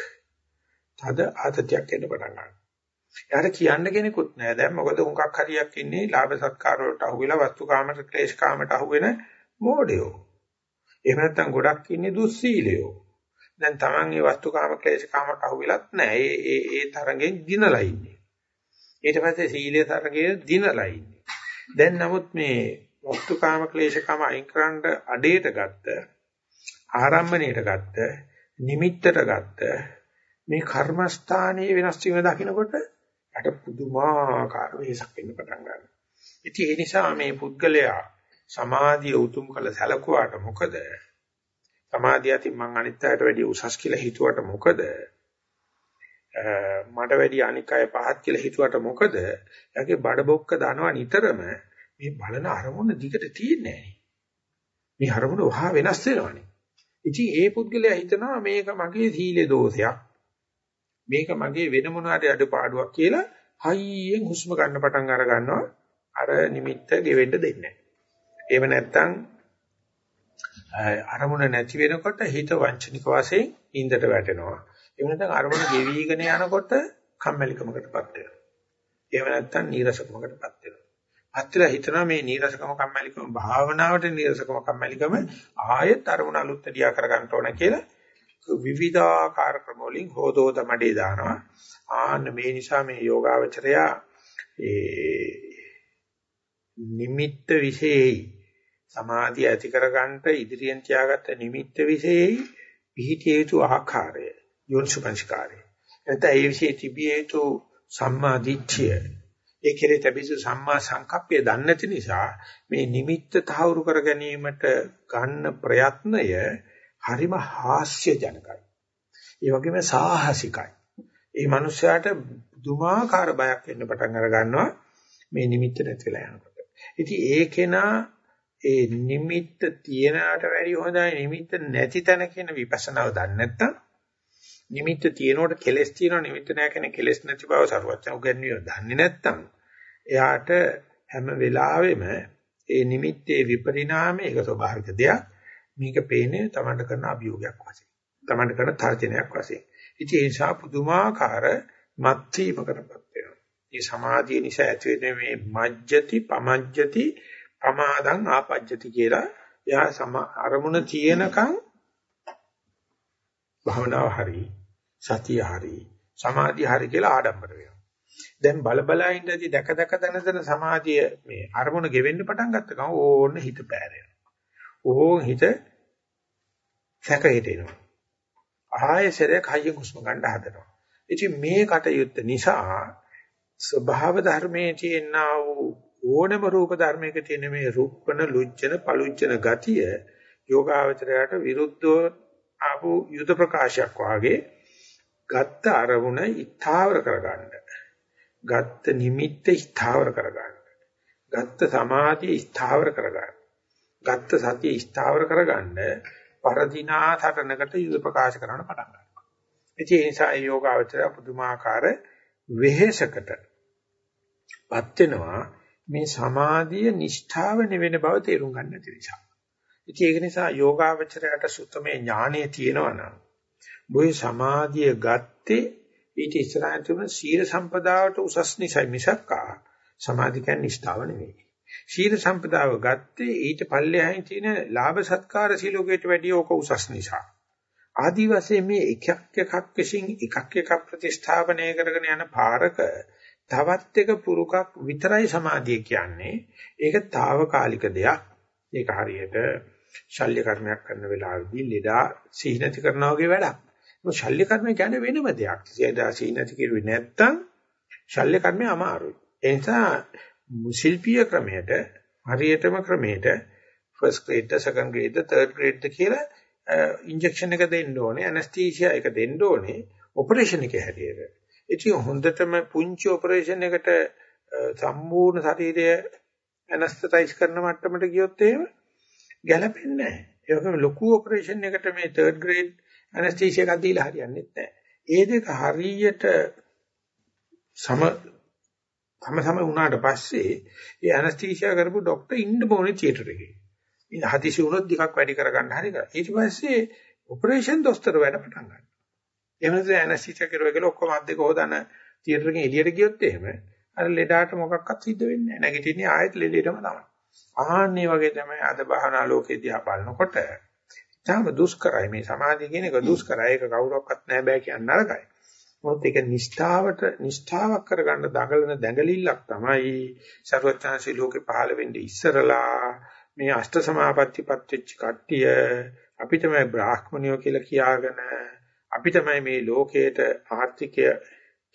තද ආතතියක් එන්න පටන් ගන්නවා. එයාට කියන්න කෙනෙකුත් නැහැ. දැන් මොකද උන්කක් හරියක් ඉන්නේ ලාභ සත්කාර වලට අහුවෙලා වස්තුකාමට ක්ලේශකාමට අහුවෙන මෝඩයෝ. එහෙම නැත්නම් ගොඩක් ඉන්නේ දුස්සීලයෝ. දැන් Taman මේ වස්තුකාම ක්ලේශකාමට අහුවෙලත් නැහැ. ඒ ඒ ඒ තරගෙන් දිනලා ඉන්නේ. ඊට පස්සේ සීලයේ තරගයේ දිනලා ඉන්නේ. දැන් නමුත් මේ වස්තුකාම ක්ලේශකාම අයින් කරන්න අඩේට ගත්ත ආරම්භණයට ගත්ත නිමිත්තට ගත්ත මේ කර්මස්ථානයේ වෙනස් වීම දකිනකොට යට පුදුමාකාර වෙහසක් වෙන්න පටන් ගන්නවා. ඉතින් ඒ නිසා මේ පුද්ගලයා සමාධිය උතුම් කළ සැලකුවාට මොකද? සමාධිය අතින් මං අනිත් අයට වැඩිය උසස් කියලා හිතුවට මොකද? මට වැඩිය අනික් අය පහත් කියලා හිතුවට මොකද? එයාගේ බඩ බොක්ක දනවා නිතරම මේ බලන අරමුණ දිගට තියෙන්නේ මේ අරමුණ වහා වෙනස් වෙනවනේ. ඉතින් ඒ පුද්ගලයා හිතනවා මේක මගේ සීලේ දෝෂයක්. මේක මගේ වෙන මොනවාට අඩපාඩුවක් කියලා හයියෙන් හුස්ම ගන්න පටන් අර ගන්නවා. අර නිමිත්ත ගෙවෙන්න දෙන්නේ නැහැ. එහෙම නැත්නම් අරමුණ නැති වෙනකොට හිත වංචනික වශයෙන් ඉන්දට වැටෙනවා. එහෙම නැත්නම් අරමුණ ගෙවිගෙන යනකොට කම්මැලිකමකටපත් වෙනවා. එහෙම නැත්නම් නීරසකමකටපත් වෙනවා. අත්‍යලා හිතනවා මේ නීරසකම කම්මැලිකම භාවනාවට නීරසකම කම්මැලිකම ආයෙත් අරමුණ අලුත් දියා කර ගන්න ඕන කියලා විවිධාකාර ක්‍රම වලින් හොදෝද මඩේ දානවා. ආන්න මේ නිසා මේ යෝගාවචරයා ඒ නිමිත්ත විශේෂයි. සමාධිය ඇති කරගන්නට ඉදිරියෙන් තියාගත්ත නිමිත්ත විශේෂයි. පිහිටිය යුතු ආකාරය යෝනිසුපංචකාරය. එතන ඒ විශේෂ තිබිය යුතු සම්මා දිට්ඨිය. ඒ කෙරේ තිබිසු සම්මා සංකප්පය දන්නේ නැති නිසා මේ නිමිත්ත තහවුරු කර ගැනීමට ගන්න ප්‍රයත්නය හරිම හාස්‍ය ජනකයි. ඒ වගේම සාහසිකයි. ඒ මනුස්සයාට දුමාකාර බයක් එන්න පටන් අර ගන්නවා මේ නිමිත්ත නැති වෙලා යනකොට. ඉතින් ඒකේනා ඒ නිමිත්ත තියනකට වැඩිය හොඳයි නිමිත්ත නැති තැන කියන විපස්සනාව දන්නේ නැත්නම් නිමිත්ත තියෙනකොට කෙලස් තියෙනවා නිමිත්ත නැහැ කියන කෙලස් නැති බව සරුවච්චන් උගන්වීම දන්නේ නැත්නම් එයාට හැම වෙලාවෙම ඒ නිමිත්තේ විපරිණාමය ඒක ස්වභාවික දෙයක්. මේක පේන්නේ තමන්ට කරන අභියෝගයක් වශයෙන්. තමන්ට කරන තර්ජනයක් වශයෙන්. ඉතින් ඒ නිසා පුදුමාකාර මත්වීමකටපත් වෙනවා. මේ සමාධිය නිසා ඇති වෙන මේ මජ්ජති පමජ්ජති පමාදං ආපජ්ජති කියලා එයා සම අරමුණ තියෙනකන් භවනාව හරි සතිය හරි සමාධිය හරි කියලා ආඩම්බර වෙනවා. දැන් බල බලා ඉඳදී දැක දැක දන දන සමාධිය මේ අරමුණ ගෙවෙන්න පටන් ගත්ත ගමන් ඕන්න හිත පෑරෙනවා. ඕන් හිත සැකහෙට එනවා. ආයෙසරයක් හයිය කුස්ම ගන්න හදනවා. ඉතින් මේ කටයුත්ත නිසා ස්වභාව ධර්මයේ තියෙනා වූ ඕනම රූප ධර්මයක තියෙන මේ රුප්පන ලුජ්ජන පලුජ්ජන ගතිය යෝගාවචරයට විරුද්ධව ආපු යුද ප්‍රකාශයක් වාගේ ගත්ත අරමුණ ඉස්තාවර කරගන්න. ගත්ත නිමිත්ත ඉස්තාවර කරගන්න. ගත්ත සමාධිය ඉස්තාවර කරගන්න. ගත්ත සතිය ඉස්තාවර කරගන්න පරදිනා සටනකට යුද ප්‍රකාශ කරන්න පටන් ගන්නවා. ඒ නිසා යෝගාවචරය පුදුමාකාර වෙහෙසකටපත් වෙනවා මේ සමාධිය නිෂ්ඨාව නෙවෙන බව තේරුම් ගන්න නැති නිසා. ඉතින් ඒක නිසා යෝගාවචරයට සුත්තමේ ඥානය තියෙනවා නම් බොයි සමාධිය ගත්තේ ඊට ඉස්සරහින් තිබුණ සීල සම්පදාවට උසස් නිසයි මිසක්කා සමාධි කියන්නේ නිෂ්ඨාව නෙවෙයි. සීල සම්පදාව ගත්තේ ඊට පල්ලෙහායින් තියෙන ලාභ සත්කාර සීලෝකයට වැඩිය ඕක උසස් නිසා. ආදි වශයෙන් මේ එකක් එකක් විසින් එකක් එකක් ප්‍රතිස්ථාපනය කරගෙන යන පාරක තවත් එක පුරුකක් විතරයි සමාධිය කියන්නේ. ඒක తాවකාලික දෙයක්. ඒක හරියට ශල්‍ය කර්මයක් කරන වෙලාවෙදී ලෙඩා සීනති කරනවා වගේ වැඩක්. මොකද ශල්‍ය කර්මය කියන්නේ වෙනම දෙයක්. ලෙඩා සීනති කිරුවේ නැත්තම් ශල්‍ය කර්මය අමාරුයි. ඒ නිසා ශිල්පීය ක්‍රමයට හරියටම ක්‍රමයට first grade, second grade, third grade කියලා ඉන්ජෙක්ෂන් එක දෙන්න ඕනේ, ඇනස්තීසියා එක දෙන්න ඕනේ ඔපරේෂන් එකේ හැටියට. ඉතින් හොඳටම පුංචි ඔපරේෂන් එකට සම්පූර්ණ ශරීරය ඇනස්තටයිස් කරන මට්ටමට ගියොත් එහෙම ගැලපෙන්නේ නැහැ. ඒ වගේම ලොකු ඔපරේෂන් එකට මේ 3rd grade ඇනස්තීසියා එකක් දීලා හරියන්නේ නැහැ. ඒ දෙක හරියට සම තම සම වුණාට පස්සේ ඒ ඇනස්තීසියා කරපු ડોක්ටර් ඉන්න ඕනේ තියටර් එකේ. ඉතින් හදිසි වුණොත් දෙකක් වැඩි කරගන්න හරි කරා. ඊට පස්සේ ඔපරේෂන් දොස්තර වැඩ පටන් ගන්නවා. එහෙම නැත්නම් ඇනස්තීසියා කරුවා කියලා ඔක්කොම අත් දෙක හොදන තියටර් එකෙන් එළියට ගියොත් එහෙම අර ලෙඩාට මොකක්වත් සිද්ධ වෙන්නේ නැහැ. නැගිටින්නේ ආයෙත් ලෙඩේටම තමයි. ආන්නේ වගේ තමයි අද බහනා ලෝකෙ දිහා බලනකොට තාම දුෂ්කරයි මේ සමාධිය කියන එක දුෂ්කරයි. ඒක කවුරක්වත් නැහැ බෑ කියන්න නරකයි. මොකද ඒක නිෂ්ඨාවට නිෂ්ඨාවක් කරගන්න දඟලන දැඟලිල්ලක් තමයි ਸਰවඥාන්සේ ලෝකේ පහළ වෙන්නේ ඉස්සරලා මේ අෂ්ට සමාපත්තිපත් වෙච්ච කට්ටිය. අපි තමයි බ්‍රාහ්මණයෝ කියලා කියාගෙන අපි තමයි මේ ලෝකයට ආර්ථිකය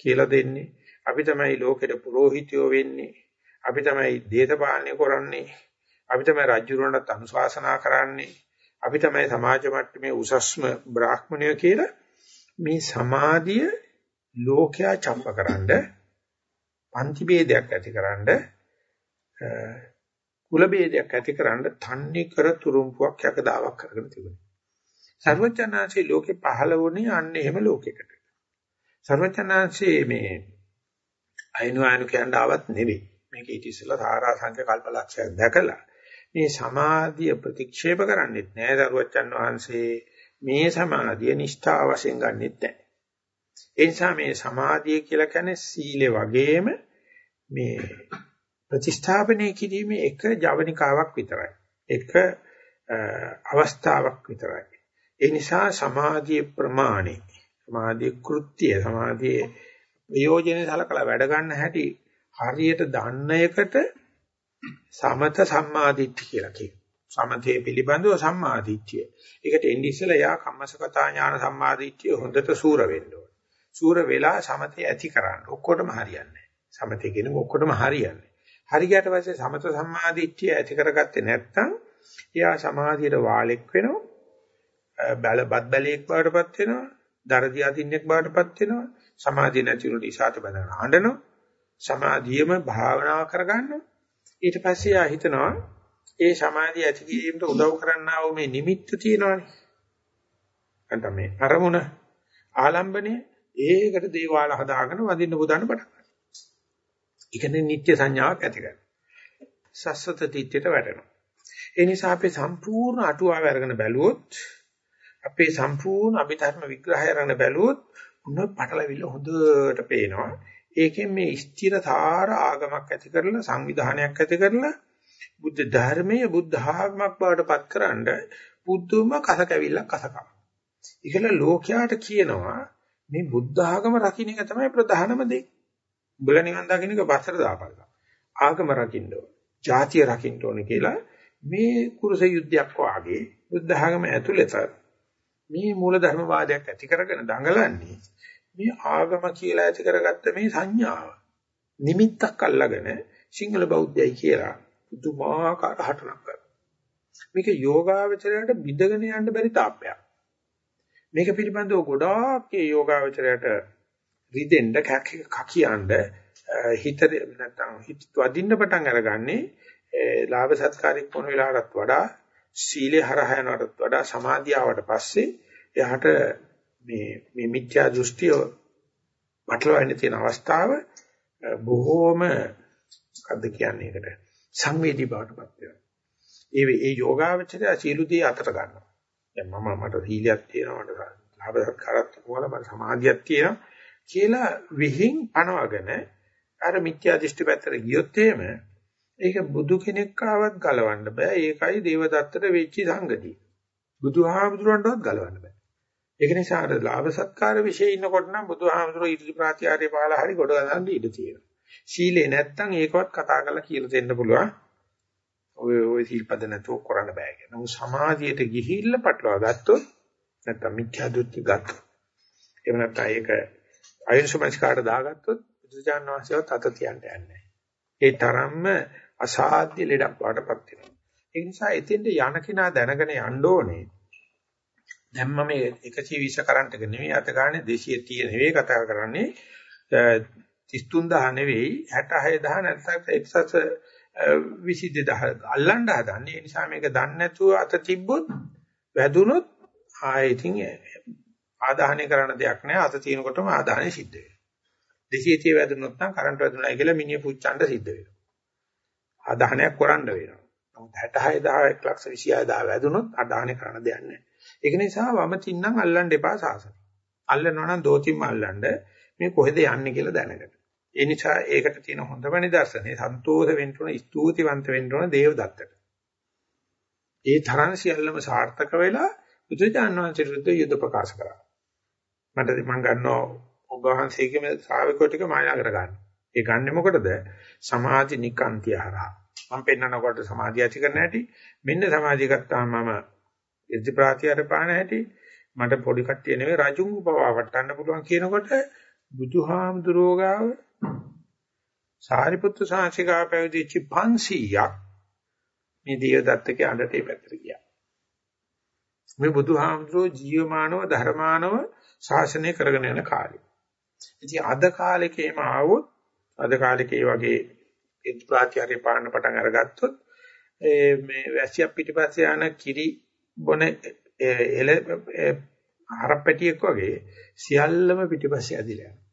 කියලා දෙන්නේ. අපි තමයි ලෝකෙට පූජිතයෝ වෙන්නේ. අපි තමයි දේශපාලනය කරන්නේ. අපි තමයි රජුරණට අනුශාසනා කරන්නේ. අපි තමයි සමාජ මට්ටමේ උසස්ම බ්‍රාහ්මණයෝ කියලා මේ සමාධිය ලෝකයා චම්පකරනද පන්ති ભેදයක් ඇතිකරනද කුල ભેදයක් ඇතිකරනද තන්නේ කර තුරුම්පුවක් යකදාවක් කරගෙන තිබුණා. සර්වචනාංශේ ලෝකේ පහළ වුණේ අන්න එහෙම ලෝකයකට. සර්වචනාංශේ මේ අයනු අයනු කියන ආවත් නෙවෙයි. මේක ඊට ඉස්සෙල්ලා සාරා සංඛ්‍ය කල්පලක්ෂයක් දැකලා මේ සමාධිය ප්‍රතික්ෂේප කරන්නේත් නෑ සර්වචන් වහන්සේ මේ සමාධිය නිෂ්ඨා වශයෙන් ගන්නෙත් නෑ. ඒ නිසා මේ සමාධිය කියලා කියන්නේ සීලේ වගේම මේ ප්‍රතිස්ථාපනය කිරීමේ එක ජවනිකාවක් විතරයි. එක අවස්ථාවක් විතරයි. ඒ නිසා සමාධියේ ප්‍රමාණය සමාධියේ කෘත්‍ය සමාධියේ ප්‍රයෝජනෙ සලකලා වැඩ ගන්න හැටි හරියට දන්න එකට සමත සම්මාදිට්ඨිය කියලා කියනවා. සමතේ පිළිබඳව සම්මාදිට්ඨිය. ඒකට එන්නේ ඉස්සෙල්ලා යා කම්මසකතා ඥාන සම්මාදිට්ඨිය හොඳට සූර වෙන්න ඕන. සූර වෙලා සමතේ ඇති කරන්න. ඔක්කොටම හරියන්නේ සමතේ කියන්නේ ඔක්කොටම හරියන්නේ. හරි ගියට පස්සේ සමත සම්මාදිට්ඨිය ඇති කරගත්තේ නැත්නම් එයා සමාධියට වාලෙක් වෙනවා. බැල බත් බැලේක් බවටපත් වෙනවා. දරදී අදින්නෙක් බවටපත් වෙනවා. සමාධිය නැති උනට ඉසాత බඳන හඬනවා. සමාධියම භාවනාව කරගන්නවා. ඊට පස්සේ ආ හිතනවා ඒ සමාධිය ඇති කිරීමට උදව් කරන්නා වූ මේ නිමිත්ත තියෙනවනේ. නැත්නම් මේ අරමුණ ආලම්බනේ ඒකට දේවාල හදාගෙන වදින්න පුදන්න පටන් ගන්නවා. ඒ කියන්නේ නිත්‍ය සංඥාවක් ඇති කරගන්න. සස්සත දිට්ඨියට වැටෙනවා. ඒ නිසා අපි සම්පූර්ණ අටුවාව අරගෙන බැලුවොත් අපේ සම්පූර්ණ අභිධර්ම විග්‍රහය අරගෙන බැලුවොත් උන්න පටලවිල්ල හොඳට පේනවා. ඒකෙන් මේ ස්ථිරතර ආගමක් ඇති කරලා සංවිධානයක් ඇති කරලා බුද්ධ ධර්මයේ බුද්ධ ආගමක් බවට පත්කරනද පුදුම කස කැවිල්ලක් කසකම්. ඒකල ලෝකයාට කියනවා මේ බුද්ධ ආගම රකින්න එක තමයි ප්‍රධානම දේ. උඹලා නිවන් දකින්න එක පස්සට දාපල්ලා. ආගම රකින්න ඕන. ජාතිය රකින්න ඕන කියලා මේ කුරුස යුද්ධයක් වාගේ බුද්ධ ආගම ඇතුළත මේ මූල ධර්මවාදයක් ඇති කරගෙන දඟලන්නේ මේ ආගම කියලා ඇති කරගත්ත මේ සංඥාව නිමිත්තක් අල්ලගෙන සිංහල බෞද්ධයයි කියලා පුදුමාකාර හටනක් කරනවා. මේක යෝගාවචරයට බිඳගෙන යන්න බැරි තාප්පයක්. මේක පිළිබඳව ගොඩාක් ඒ යෝගාවචරයට රිදෙන්න කකියන්න හිත නැත්තම් හිත වදින්න පටන් අරගන්නේ ලාභ සත්කාරයක් වුණ වෙලාවටත් වඩා සීලේ හරහා යනවටත් වඩා සමාධිය ආවට පස්සේ එයාට මේ මේ මිත්‍යා දෘෂ්ටිය පටලවන්න තියෙන අවස්ථාව බොහෝම මොකද්ද කියන්නේ ඒකට සංවේදී බවටපත් වෙනවා. ඒ ඒ යෝගාවචරය සීලුදී අතට ගන්නවා. දැන් මම මට සීලියක් තියෙනවා මට ලාභ සත්කාරයක් තියෙනවා මට සමාධියක් තියෙනවා කියලා විහිං පනවගෙන අර මිත්‍යා දෘෂ්ටි පැත්තට ගියොත් එහෙම ඒක බුදු කෙනෙක් ආවත් ගලවන්න බෑ. ඒකයි දේවදත්තට වෙච්ච සංගතිය. බුදුහාමුදුරන්ටවත් ගලවන්න බෑ. ඒක නිසා අර ලාභ සත්කාර વિશે ඉන්නකොට නම් බුදුහාමුදුරෝ ඉදිරි ප්‍රාතිහාර්ය පහලා හරි ගොඩ ගන්න ඉඩ තියෙනවා. සීලේ නැත්තම් ඒකවත් කතා කරලා කියලා දෙන්න පුළුවන්. ඔය ඔය සීල්පද නැතුව කරන්න බෑ කියන. නමුත් සමාධියට ගිහිල්ලා පටලවා ගත්තොත් නැත්තම් මිත්‍යා දෘෂ්ටි ගත්තොත් එහෙම නැත්නම් ඒක අයෝනිසමස්කාරට දාගත්තොත් බුදුජාන විශ්වයත් අත තියන්න යන්නේ ඒ තරම්ම අසාධ්‍ය ලෙඩක් වඩපත් වෙනවා. ඒ නිසා එතෙන්ට යන කෙනා දැනගෙන යන්න ඕනේ. දැන් මම 120 කරන්ට් එක නෙවෙයි අත ගන්න 230 නෙවෙයි කතා කරන්නේ 33000 නෙවෙයි 66000 නැත්නම් එක්සස් 22000 අල්ලන්න හදන්නේ. ඒ නිසා මේක දන්නේ නැතුව අත තිබ්බොත් වැදුනොත් ආයෙ ඉතින් ආදාහනය කරන්න දෙයක් නැහැ. අත තියෙනකොටම ආදාහනය සිද්ධ වෙනවා. 230 වැදුනොත් නම් කරන්ට් වැදුනායි කියලා මිනිහ පුච්චන්න සිද්ධ වෙනවා. ආදාහනයක් කරන්න වෙනවා. නමුත් 66000 126000 වැදුනොත් ආදාහනය කරන්න දෙයක් නැහැ. ඒක නිසා වම තින්නම් අල්ලන්න එපා සාසන. අල්ලනවා නම් දෝතිම්ම අල්ලන්න මේ කොහෙද යන්නේ කියලා දැනගන්න. ඒ නිසා ඒකට තියෙන හොඳම නිදර්ශනේ සන්තෝෂ වෙන්න උන ස්තුතිවන්ත වෙන්න උන දේවදත්තට. ඒ තරම් සියල්ලම සාර්ථක වෙලා බුදුජාන විශ්වවිද්‍යාල විරුද්ධ යුද්ධ ප්‍රකාශ කරා. මට මම ගන්නවා ඔබ වහන්සේගේ ශ්‍රාවකෝ ටික මායා කර ගන්න. ඒ ගන්නෙ මොකටද? සමාධි නිකාන්තිය හරහා. මම පෙන්නනකොට සමාධිය ඇති කරන්න හැටි මෙන්න සමාධිය ගත්තාම මම ඉර්ධි ප්‍රාතිහාර පාන හැටි මට පොඩි කට්ටිය නෙවෙයි රජුන් උපවා වටන්න පුළුවන් කියනකොට බුදුහාමුදුරෝ ගාව සාරිපුත්තු සාංශිකා පැවිදිච්ච 500ක් මේ දියදත්තගේ අඬට පැත්තට ගියා. මේ බුදුහාමුදුරෝ ජීවමානව ධර්මානව ශාසනය කරගෙන යන කාලේ. ඉතින් අද කාලෙකේම ආවොත් අද කාලෙකේ වගේ ප්‍රාත්‍යාරේ පාන්න පටන් අරගත්තොත් මේ වැසියක් පිටිපස්සේ යන කිරි බොන එල හරපැටියෙක් වගේ සියල්ලම පිටිපස්සේ ඇදිලා යනවා.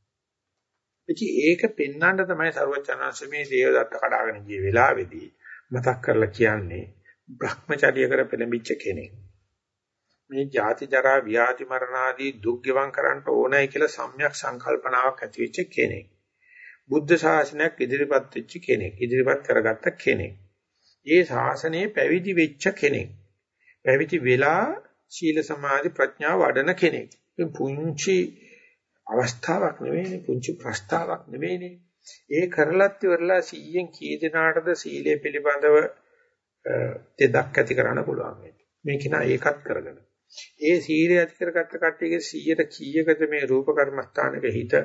ඉතින් ඒක පෙන්වන්න තමයි ਸਰවචනංශ මේ දේවදත්ත කඩාගෙන ගිය වෙලාවේදී මතක් කරලා කියන්නේ Brahmacharya කර පෙළඹිච්ච කෙනෙක්. මේ ජාති ජරා ව්‍යාධි මරණ ආදී දුක් ගෙවම් කරන්න ඕනයි කියලා සම්‍යක් සංකල්පනාවක් ඇති වෙච්ච කෙනෙක්. බුද්ධ ශාසනයක් ඉදිරිපත් වෙච්ච කෙනෙක්. ඉදිරිපත් කරගත්ත කෙනෙක්. ඒ ශාසනයේ පැවිදි වෙච්ච කෙනෙක්. පැවිදි වෙලා සීල සමාධි ප්‍රඥා වඩන කෙනෙක්. පුංචි අවස්ථාවක් නෙවෙයිනේ පුංචි ප්‍රස්තාවක් නෙවෙයිනේ. ඒ කරලත් ඉවරලා 100න් කී දෙනාටද සීලය පිළිබඳව දෙදක් ඇති කරන්න පුළුවන් වෙන්නේ. මේක නා ඒකත් කරගෙන. ඒ සීලය ඇති කරගත්ත කට්ටියගේ 100ට කීයකද මේ රූප කර්මස්ථානක හිත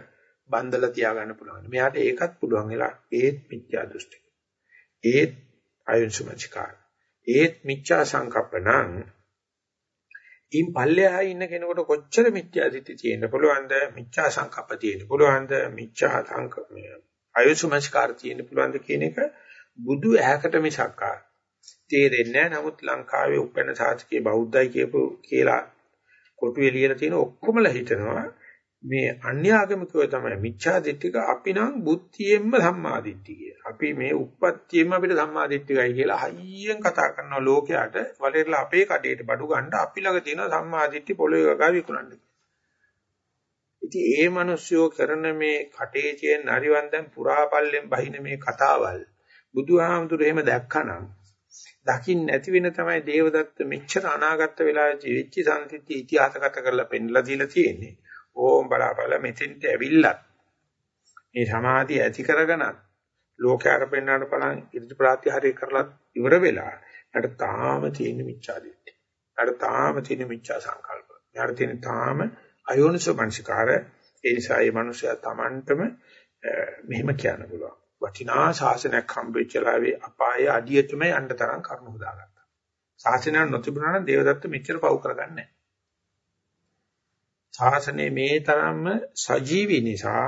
බන්දලා තියාගන්න පුළුවන්. මෙයාට ඒකත් පුළුවන් වෙලා ඒත් මිත්‍යා දෘෂ්ටි. ඒත් අයුන්සුමචිකාර. ඒත් මිච්ඡා සංකප්පණං ඉන් පල්ලෙහා ඉන්න කෙනෙකුට කොච්චර මිත්‍යා දිට්ඨි තියෙන්න පුළුවන්ද? මිච්ඡා සංකප්ප තියෙන්න පුළුවන්ද? මිච්ඡා සංකප්ප අයුසුමස්කාර තියෙන්න පුළුවන්ද කියන එක බුදු ඇහැකට මිසක්කා තේරෙන්නේ නැහැ. නමුත් ලංකාවේ උපැන්න සාධකයේ බෞද්ධයි කියපු කියලා කොටුවේ ලියලා තියෙන ඔක්කොමලා හිතනවා මේ අන්‍ය ආගමිකයෝ තමයි මිච්ඡා දිට්ඨික අපි නම් බුද්ධියෙන්ම සම්මා දිට්ඨිය. අපි මේ උප්පත්තියෙම අපිට සම්මා දිට්ඨිකයි කියලා හයියෙන් කතා කරනවා ලෝකයට වලේරලා අපේ කඩේට බඩු ගන්න අපි ළඟ තියෙන සම්මා දිට්ඨි පොළොවේ ගා විකුණන්න. ඉතින් ඒ මිනිස්සුયો කරන මේ කටේ තියෙන නරිවන්දන් පුරාපල්ලෙන් බහින මේ කතාවල් බුදුහාමුදුරු එහෙම දැක්කනම් දකින්න නැති වෙන තමයි දේවදත්ත මෙච්චර අනාගත වෙලාවේ වෙච්ච සංසිද්ධි ඉතිහාසගත කරලා පෙන්ලා දීලා තියෙන්නේ. ඕම් බලාපල මෙතෙන්ට ඇවිල්ලත් මේ සමාධිය ඇති කරගෙනත් ලෝකයට පෙන්වන්න බලන් ඉර්ධි ප්‍රාතිහාරය කරලා ඉවර වෙලා ඊට තාම තියෙන මිච්ඡා දිට්ඨි. ඊට තාම තියෙන මිච්ඡා සංකල්ප. ඊට තියෙන තාම අයෝනිසෝ මනසිකාර ඒ නිසා මේ මිනිසයා Tamanටම මෙහෙම කියන්න පුළුවන්. වටිනා ශාසනයක් හම්බෙච්ච ලාවේ අපාය අඩියටම යන්න තරම් කරුණු හදාගත්තා. ශාසනය නොතිබුණා නම් දේවදත්ත මෙච්චර පව් කරගන්නේ නැහැ. ශාසනයේ මේ තරම්ම සජීවී නිසා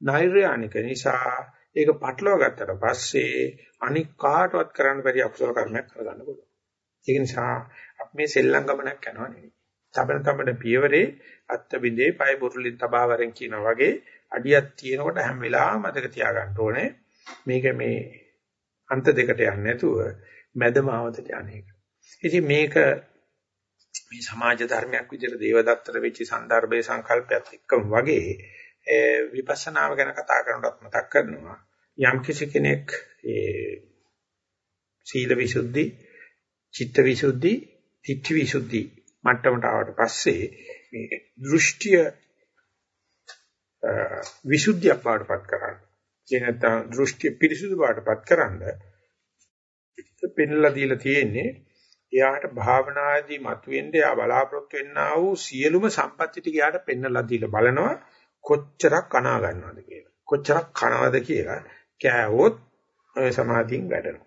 නෛර්යානික නිසා ඒක පටලවා ගත්තට පස්සේ අනික් කාටවත් කරන්න බැරි අකුසල කර්මයක් කරගන්න පුළුවන්. ඒක නිසා අපි මේ සෙල්ලම් ගමනක් යනවා නෙවෙයි. තබන තබන පියවරේ අත්ත බින්දේ පය බුරුලින් තබාවරෙන් කියනා වගේ අඩියක් තියෙනකොට හැම වෙලාවෙම මතක තියාගන්න ඕනේ මේක මේ අන්ත දෙකට යන්නේ නැතුව මැදමාවතට යන්නේ. ඉතින් මේක මේ සමාජ ධර්මයක් විදිහට දේවදත්තර වෙච්ච સંદર્ભයේ සංකල්පයත් එක්කම වගේ විපස්සනාව ගැන කතා කරනකොට මතක් කරනවා යම් කිසි කෙනෙක් ඒ සීල විසුද්ධි, චිත්ත විසුද්ධි, ධිට්ඨි විසුද්ධි මට්ටමට ආවට පස්සේ මේ දෘෂ්ටිය විසුද්ධියක් බවටපත් කරන්න. ඒ නැත්නම් දෘෂ්ටි පිරිසුදු බවටපත් කරන්න. පෙන්ලා දීලා තියෙන්නේ එයාට භාවනාදී මතුවෙන්න එයා බලාපොරොත්තු වෙන්නා වූ සියලුම සම්පත්‍ති ටික එයාට පෙන්වලා දීලා බලනවා කොච්චරක් කනා ගන්නවද කියලා. කොච්චරක් කනවද කියලා කෑවොත් ඔය සමාධියෙන් වැඩනවා.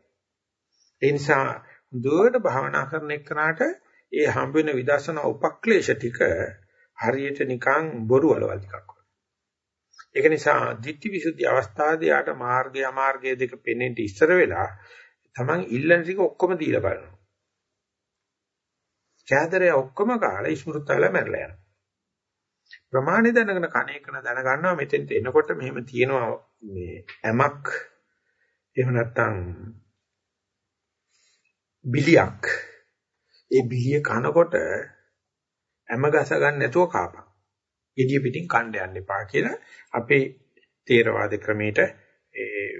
ඒ නිසා දුවට භාවනා කරන එක්කනට ඒ හම්බ වෙන විදර්ශනා උපක්ලේශ ටික හරියට නිකන් බොරු වලවල් ටිකක් වගේ. ඒක නිසා ධිට්ඨි විසුද්ධි අවස්ථාවේ යාට මාර්ගය අමාර්ගය දෙක පෙන්වෙන්න ඉස්සර වෙලා තමන් ඉල්ලන ටික ඔක්කොම දීලා බලනවා. කෑදරය ඔක්කොම කාලා ඉස්මෘතල මැරලා යනවා. ප්‍රමාණි දැනගෙන කණේකන දැනගන්නවා මෙතෙන්ට එනකොට මෙහෙම තියෙනවා මේ ඇමක් එහෙම නැත්නම් බිලියක් ඒ බිලිය කනකොට ඇම ගස ගන්න නැතුව කාපන්. gediya pitin කණ්ඩ යන්න එපා කියලා අපේ තේරවාද ක්‍රමයට ඒ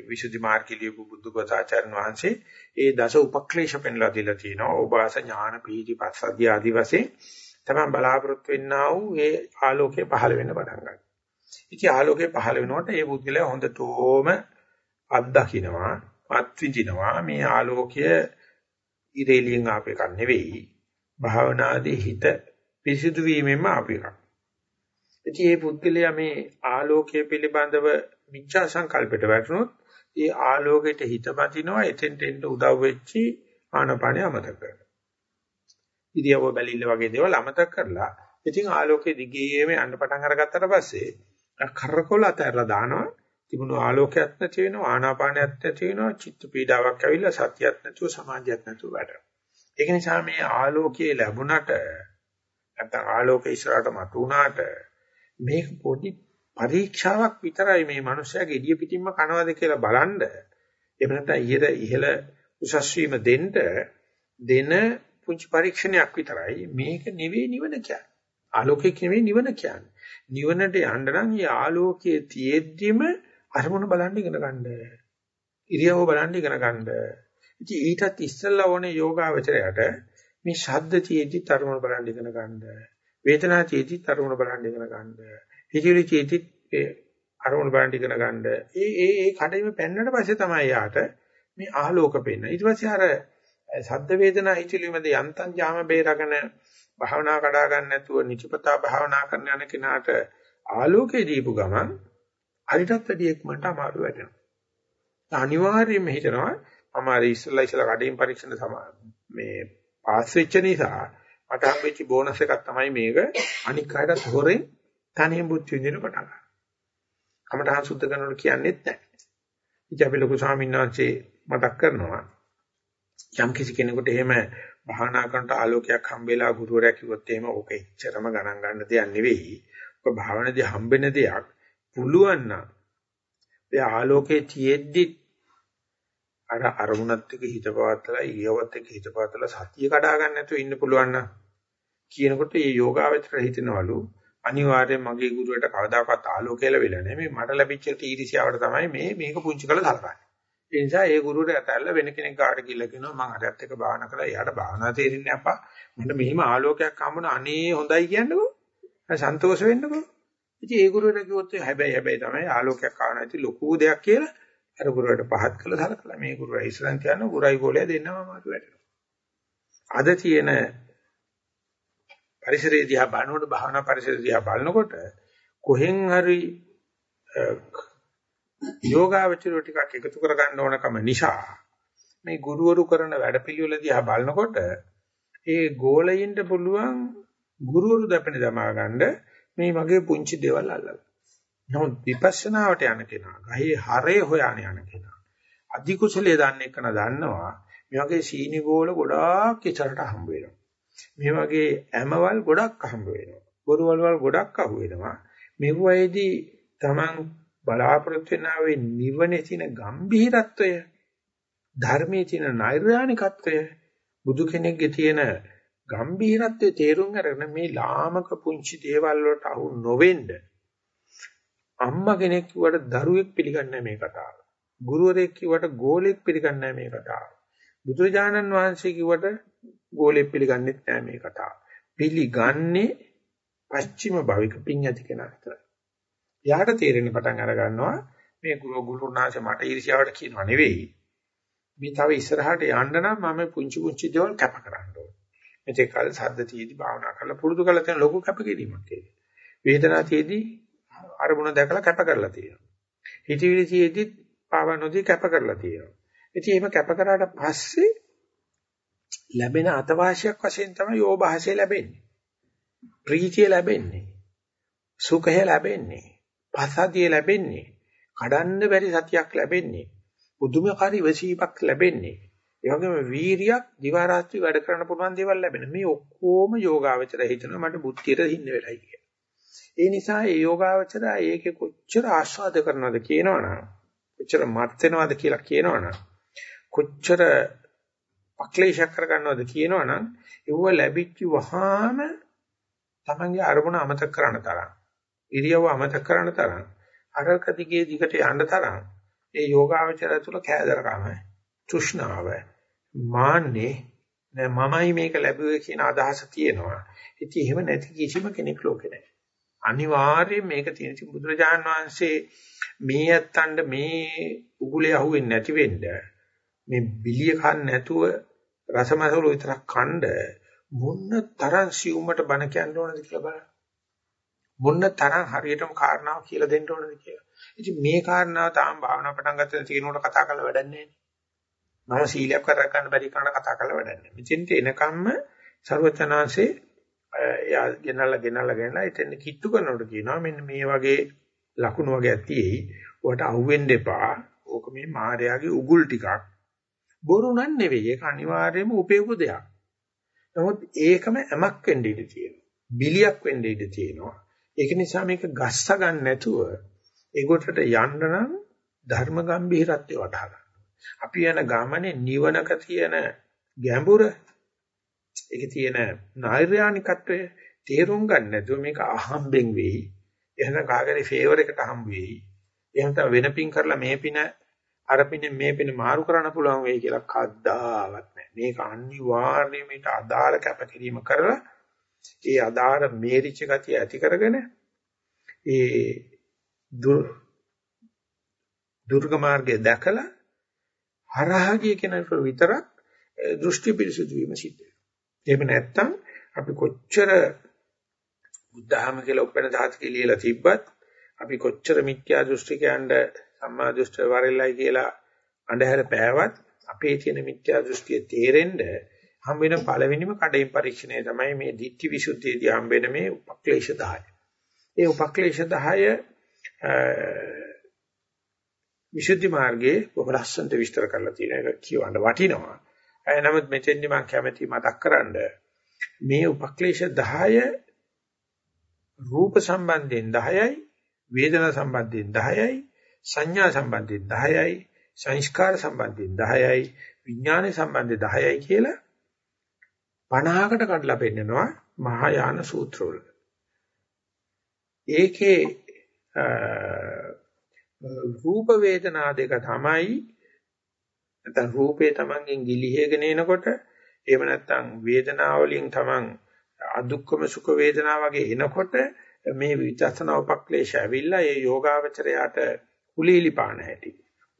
විසුද්ධි මාර්ගය ලියපු බුදුපතාචාර්ය වහන්සේ ඒ දස උපක්ලේශ පෙන්ලා දීලා තිනවා. ඕපාස ඥාන පීති පස්සද්ධිය ආදි වශයෙන් තමයි බලාපොරොත්තු වෙන්නා වූ ඒ ආලෝකය පහළ වෙන්න පටන් ගන්නවා. ඉතින් ආලෝකය පහළ වෙනකොට ඒ පුද්ගලයා හොඳටම අත්දකින්නවා, අත්විඳිනවා මේ ආලෝකය ඉරේලියෙන් ආපු එකක් නෙවෙයි. භාවනාදී හිත පිරිසිදු වීමෙන්ම ආපු එකක්. ඉතින් මේ පුද්ගලයා මේ ආලෝකය පිළිබඳව මිච්ඡා සංකල්පයට වැටුනොත් ඒ ආලෝකයට හිතපතිනවා එතෙන්ට එන්න උදව් වෙච්චි ආනපනිය අමතක කරනවා. ඉරියව්ව බැලිල්ල වගේ දේවල් අමතක කරලා ඉතින් ආලෝකයේ දිගේම යන්න පටන් අරගත්තට පස්සේ කරකොල අතහැරලා දානවා. තිබුණු ආලෝකයක් නැති වෙනවා ආනාපානයක් නැති වෙනවා චිත්ත පීඩාවක් ඇවිල්ලා සතියක් නැතුව සමාධියක් නැතුව වැඩ. ඒක නිසා මේ ආලෝකයේ ලැබුණට නැත්නම් ආලෝකේ ඉස්සරහට මතුණාට මේක පොඩි පරීක්ෂාවක් විතරයි මේ මනුස්සයා gediya පිටින්ම කනවද කියලා බලන්න. එහෙම නැත්නම් ඉහළ ඉහළ උසස් වීම දෙන්න දෙන පුංචි පරීක්ෂණයක් විතරයි මේක නෙවෙයි නිවන කියන්නේ. ආලෝකයේ නෙවෙයි නිවන කියන්නේ. නිවනට යන්න නම් මේ ආලෝකයේ තියෙද්දිම අරමුණ බලන්න ඉගෙන ගන්න. ඉරියව්ව බලන්න ඉගෙන ගන්න. ඉතින් ඊටත් ඉස්සෙල්ලා ඕනේ යෝගාවචරයට මේ ශබ්ද තියෙද්දි අරමුණ බලන්න ඉගෙන ගන්න. වේදනා තියෙද්දි අරමුණ බලන්න ඉගෙන ගන්න. හිතිවිලි චේති අරමුණු බලන්න ඉගෙන ගන්න. ඒ ඒ ඒ කඩේම පෙන්නට පස්සේ තමයි යාට මේ ආලෝක පෙන්න. ඊට පස්සේ අර සද්ද වේදනා හිතිවිලි මැද යන්තම් ජාම බේරගෙන භාවනා කඩා ගන්න නැතුව නිචපතා භාවනා කරන යන කෙනාට ආලෝකේ දීපු ගමන් හරිටත් වැඩි එක්මන්ට අමාරු වෙනවා. අනිවාර්යයෙන්ම හිතනවා මම අර ඉස්සලා ඉස්සලා කඩේන් පරීක්ෂණ මේ පාස් වෙච්ච නිසා මට හම්බෙච්ච බෝනස් එකක් තමයි මේක අනික් අයටත් හොරෙන් තනියෙන් බුද්ධ විදින පටන් ගන්නවා. කමඨහං සුද්ධ කරනකොට කියන්නේත් නැහැ. ඉතින් අපි ලොකු ස්වාමීන් වහන්සේ මතක් කරනවා යම් කිසි කෙනෙකුට එහෙම භාවනා කරනට ආලෝකයක් හම්බෙලා ගුරුවරයා කිව්වොත් එහෙම ඕක එච්චරම ගණන් ගන්න දෙයක් නෙවෙයි. ඔක භාවනාවේ හම්බෙන දෙයක් පුළුවන් නම් ඒ ආලෝකයේ තියෙද්දි අර අරමුණත් එක්ක හිත පවත්තලා ඊයවත් එක්ක හිත පවත්තලා සතිය කඩා ගන්න නැතුව ඉන්න පුළුවන් නම් කියනකොට මේ යෝගාවචර හිතනවලු අනිවාර්යෙන් මගේ ගුරුවරට කවදාකවත් ආලෝකය ලැබෙලා නැහැ. මේ මට ලැබිච්ච තීරිසියාවට තමයි මේ මේක පුංචි කළ සලකන්නේ ඒ නිසා ඒ ගුරුවරට ඇතැල්ල වෙන කෙනෙක් ගාඩ කියලා කියනවා මම හරියත් එක්ක භාවනා කළා එයාට භාවනා තේරෙන්නේ අප්පා මට මෙහිම ආලෝකයක් හම්බුණා. අනේ හොඳයි කියන්නකෝ. සන්තෝෂ වෙන්නකෝ. ඉතින් ඒ ගුරුවරයා කිව්වොත් හැබැයි හැබැයි තමයි ආලෝකයක් ආවන ඇති ලොකු දෙයක් කියලා. අර ගුරුවරට පහත් කළා සලකලා මේ ගුරුවරයා ඉස්සරන් කියන ගුරයි ගෝලයා දෙන්නම මාතු වැටෙනවා අද තියෙන පරිසරය දිහා බලනකොට භාවනා පරිසරය දිහා බලනකොට කොහෙන් හරි යෝගාවචරෝ ටිකක් එකතු කර ගන්න ඕනකම නිසා මේ ගුරුවරු කරන වැඩපිළිවෙල දිහා බලනකොට ඒ ගෝලයින්ට පුළුවන් ගුරුවරු දැපෙන දමා ගන්න මේ වගේ පුංචි දේවල් අල්ලලා. නමුත් විපස්සනාවට යන කෙනා, ගහේ හරය හොයන යන කෙනා, අධි කුසලයේ දන්න එකන දන්නවා මේ වගේ සීනි ගෝල ගොඩාක් ඉතරට හම්බ වෙනවා. මේ වගේ ඇමවල් ගොඩක් හම්බ වෙනවා. බොරුවල් වල ගොඩක් අහු වෙනවා. මෙවුවේදී Taman බලාපොරොත්තු වෙනාවේ නිවනේ තියෙන gambhiratවය ධර්මයේ තියෙන නෛර්යානිකත්වය බුදු කෙනෙක්ගේ තියෙන ගම්බීරත්වයේ තේරුම් අරගෙන මේ ලාමක පුංචි දේවල් වලට අහු නොවෙන්න අම්මා කෙනෙක් කිව්වට දරුවෙක් පිළිගන්නේ මේ කතාව. ගුරුවරයෙක් කිව්වට ගෝලෙක් පිළිගන්නේ මේ කතාව. බුදුරජාණන් වහන්සේ කිව්වට ගෝලෙක් පිළිගන්නේ නැහැ මේ කතාව. පිළිගන්නේ පස්චිම භවික පිං ඇති කෙනා විතරයි. එයාට තේරෙන පටන් අර ගන්නවා මේ ගුරු ගුරුනාංශ මට ඊර්ෂ්‍යාවට කියනවා නෙවෙයි. මේ තව ඉස්සරහට යන්න නම් මම පුංචි පුංචි දේවල් කැප කරන්න ඕනේ. මෙතෙක් කල සද්ද තියේදී භාවනා කරලා පුරුදු කරලා තියෙන ලොකු කැපකිරීමක් ඒක. වේදනා තියේදී අරමුණ දැකලා කැප කරලා තියෙනවා. හිතවිලි තියේදී පාව නොදී කැප කරලා තියෙනවා. ඉතින් එහෙම කැප කරාට පස්සේ ලැබෙන අතවාසියක් වශයෙන් තමයි යෝභාසය ලැබෙන්නේ. ප්‍රීතිය ලැබෙන්නේ. සුඛය ලැබෙන්නේ. පසදිය ලැබෙන්නේ. කඩන්න බැරි සතියක් ලැබෙන්නේ. පුදුමකාරී ඉවසීමක් ලැබෙන්නේ. ඒ වගේම වීරියක් දිවා රාත්‍රී වැඩ කරන්න පුළුවන් දේවල් ලැබෙන. මේ ඔක්කොම යෝගාවචර හිතනවා මට බුද්ධියට හින්න වෙලයි කියලා. ඒ නිසා මේ යෝගාවචර ඒකේ කොච්චර ආස්වාද කරනවද කියනවනම් කොච්චර මත් වෙනවද කියලා කියනවනම් කොච්චර පක්ලේශ කර ගන්නවද කියනවනම් ඒව ලැබිච්ච වහාම තමන්ගේ අරමුණ අමතක කරන්න තරම් ඉරියව්ව අමතක කරන්න තරම් අරක දිගේ දිගට යන්න තරම් ඒ යෝගාවචරය තුල කෑදරකම තෘෂ්ණාව මාන්නේ නෑ මමයි මේක ලැබුවේ කියන අදහස තියෙනවා. ඉතින් එහෙම නැති කිසිම කෙනෙක් ලෝකේ නැහැ. අනිවාර්යයෙන් මේක තියෙන ඉතින් බුදුරජාණන් වහන්සේ මේ ඇත්තන්ට මේ උගුලේ අහුවෙන්නේ නැති වෙන්න මේ බිලිය කන්න නැතුව රසමසවල විතරක් කණ්ඩ මොන්න තරම් සියුමට බණ කියන්න ඕනද කියලා බලන්න. මොන්න තරම් හරියටම කාරණාව කියලා දෙන්න ඕනද කියලා. ඉතින් මේ කාරණාව තාම භාවනා පටන් ගන්න තියෙනකොට කතා කරලා වැඩක් නැහැ. මම සීලයක් කර ගන්න බැරි කරන කතා කරලා වැඩක් නැහැ. මෙතෙන්ට එනකම්ම ਸਰවචනාංශේ එයා ගෙනල්ලා ගෙනල්ලා ගෙනල්ලා එතෙන් කිට්ටු කරනකොට කියනවා මෙන්න මේ වගේ ලකුණු වගේ ඇතියි. ඔකට අහුවෙන්න එපා. ඕක මේ මායාවේ උගුල් ටිකක්. බොරු නන් නෙවෙයි. ඒක අනිවාර්යයෙන්ම උපයපු දෙයක්. නමුත් ඒකම ඇමක් වෙන්න ඉඩ තියෙනවා. බිලියක් වෙන්න ඉඩ තියෙනවා. ඒක නිසා මේක ගස්ස ගන්න නැතුව ඒකට යන්න නම් ධර්ම ගම්භීරත්වය වටහා ගන්න. අපි යන ගමනේ නිවනක තියෙන ගැඹුර ඒකේ තියෙන නෛර්යානිකත්වය තේරුම් ගන්න නැතුව මේක අහම්බෙන් වෙයි. එහෙනම් කාගරි ෆේවර් එකට හම්බ වෙයි. එහෙනම් තව වෙන පින් කරලා මේ පින අර පින මේ පින මාරු කරන්න පුළුවන් වෙයි කියලා කද්දාවත් නැහැ. මේක අනිවාර්යයෙන් මේට අදාළ කැපකිරීම කරලා ඒ අදාළ මේරිච්ච ගතිය ඇති කරගෙන ඒ දුර්ග මාර්ගය දැකලා හරහා ගිය කෙනෙකුට විතරක් දෘෂ්ටි පිරිසුදු වීම සිද්ධ වෙනවා. එහෙම නැත්නම් අපි කොච්චර බුද්ධහම කියලා උපෙන ධාතකේ ලියලා තිබ්බත් අපි කොච්චර මිත්‍යා දෘෂ්ටිකයන්ට සම්මා දෘෂ්ටි වරෙල්ලයි කියලා අඳුර පෑවත් අපේ තියෙන මිත්‍යා දෘෂ්ටිය තේරෙන්න හම් වෙන පළවෙනිම කඩේම් පරීක්ෂණය තමයි මේ ditthi visuddhiයේදී හම් වෙන මේ උපක්ලේශ 10. ඒ උපක්ලේශ 10 විසුද්ධි මාර්ගයේ බොහොම ලස්සනට විස්තර කරලා තියෙන එක කියවන්න වටිනවා. ඒ නමුත් මෙතෙන්දි මම කැමැති මතක් කරන්න මේ උපක්ලේශ 10 රූප සම්බන්ධයෙන් 10යි වේදනා සම්බන්ධයෙන් 10යි සංඥා සම්බන්ධයෙන් 10යි සංස්කාර සම්බන්ධයෙන් 10යි විඥාන සම්බන්ධයෙන් 10යි කියලා 50කට කඩලා පෙන්නනවා මහායාන සූත්‍රවල. ඒකේ රූප වේදනා දෙක තමයි නැත්නම් රූපේ තමන්ගෙන් ගිලිහෙගෙන එනකොට එහෙම නැත්නම් වේදනාවලින් තමන් අදුක්කම සුඛ වේදනා වගේ එනකොට මේ විචස්සන උපක්ලේශ ඇවිල්ලා ඒ යෝගාවචරයට කුලීලි පාන හැටි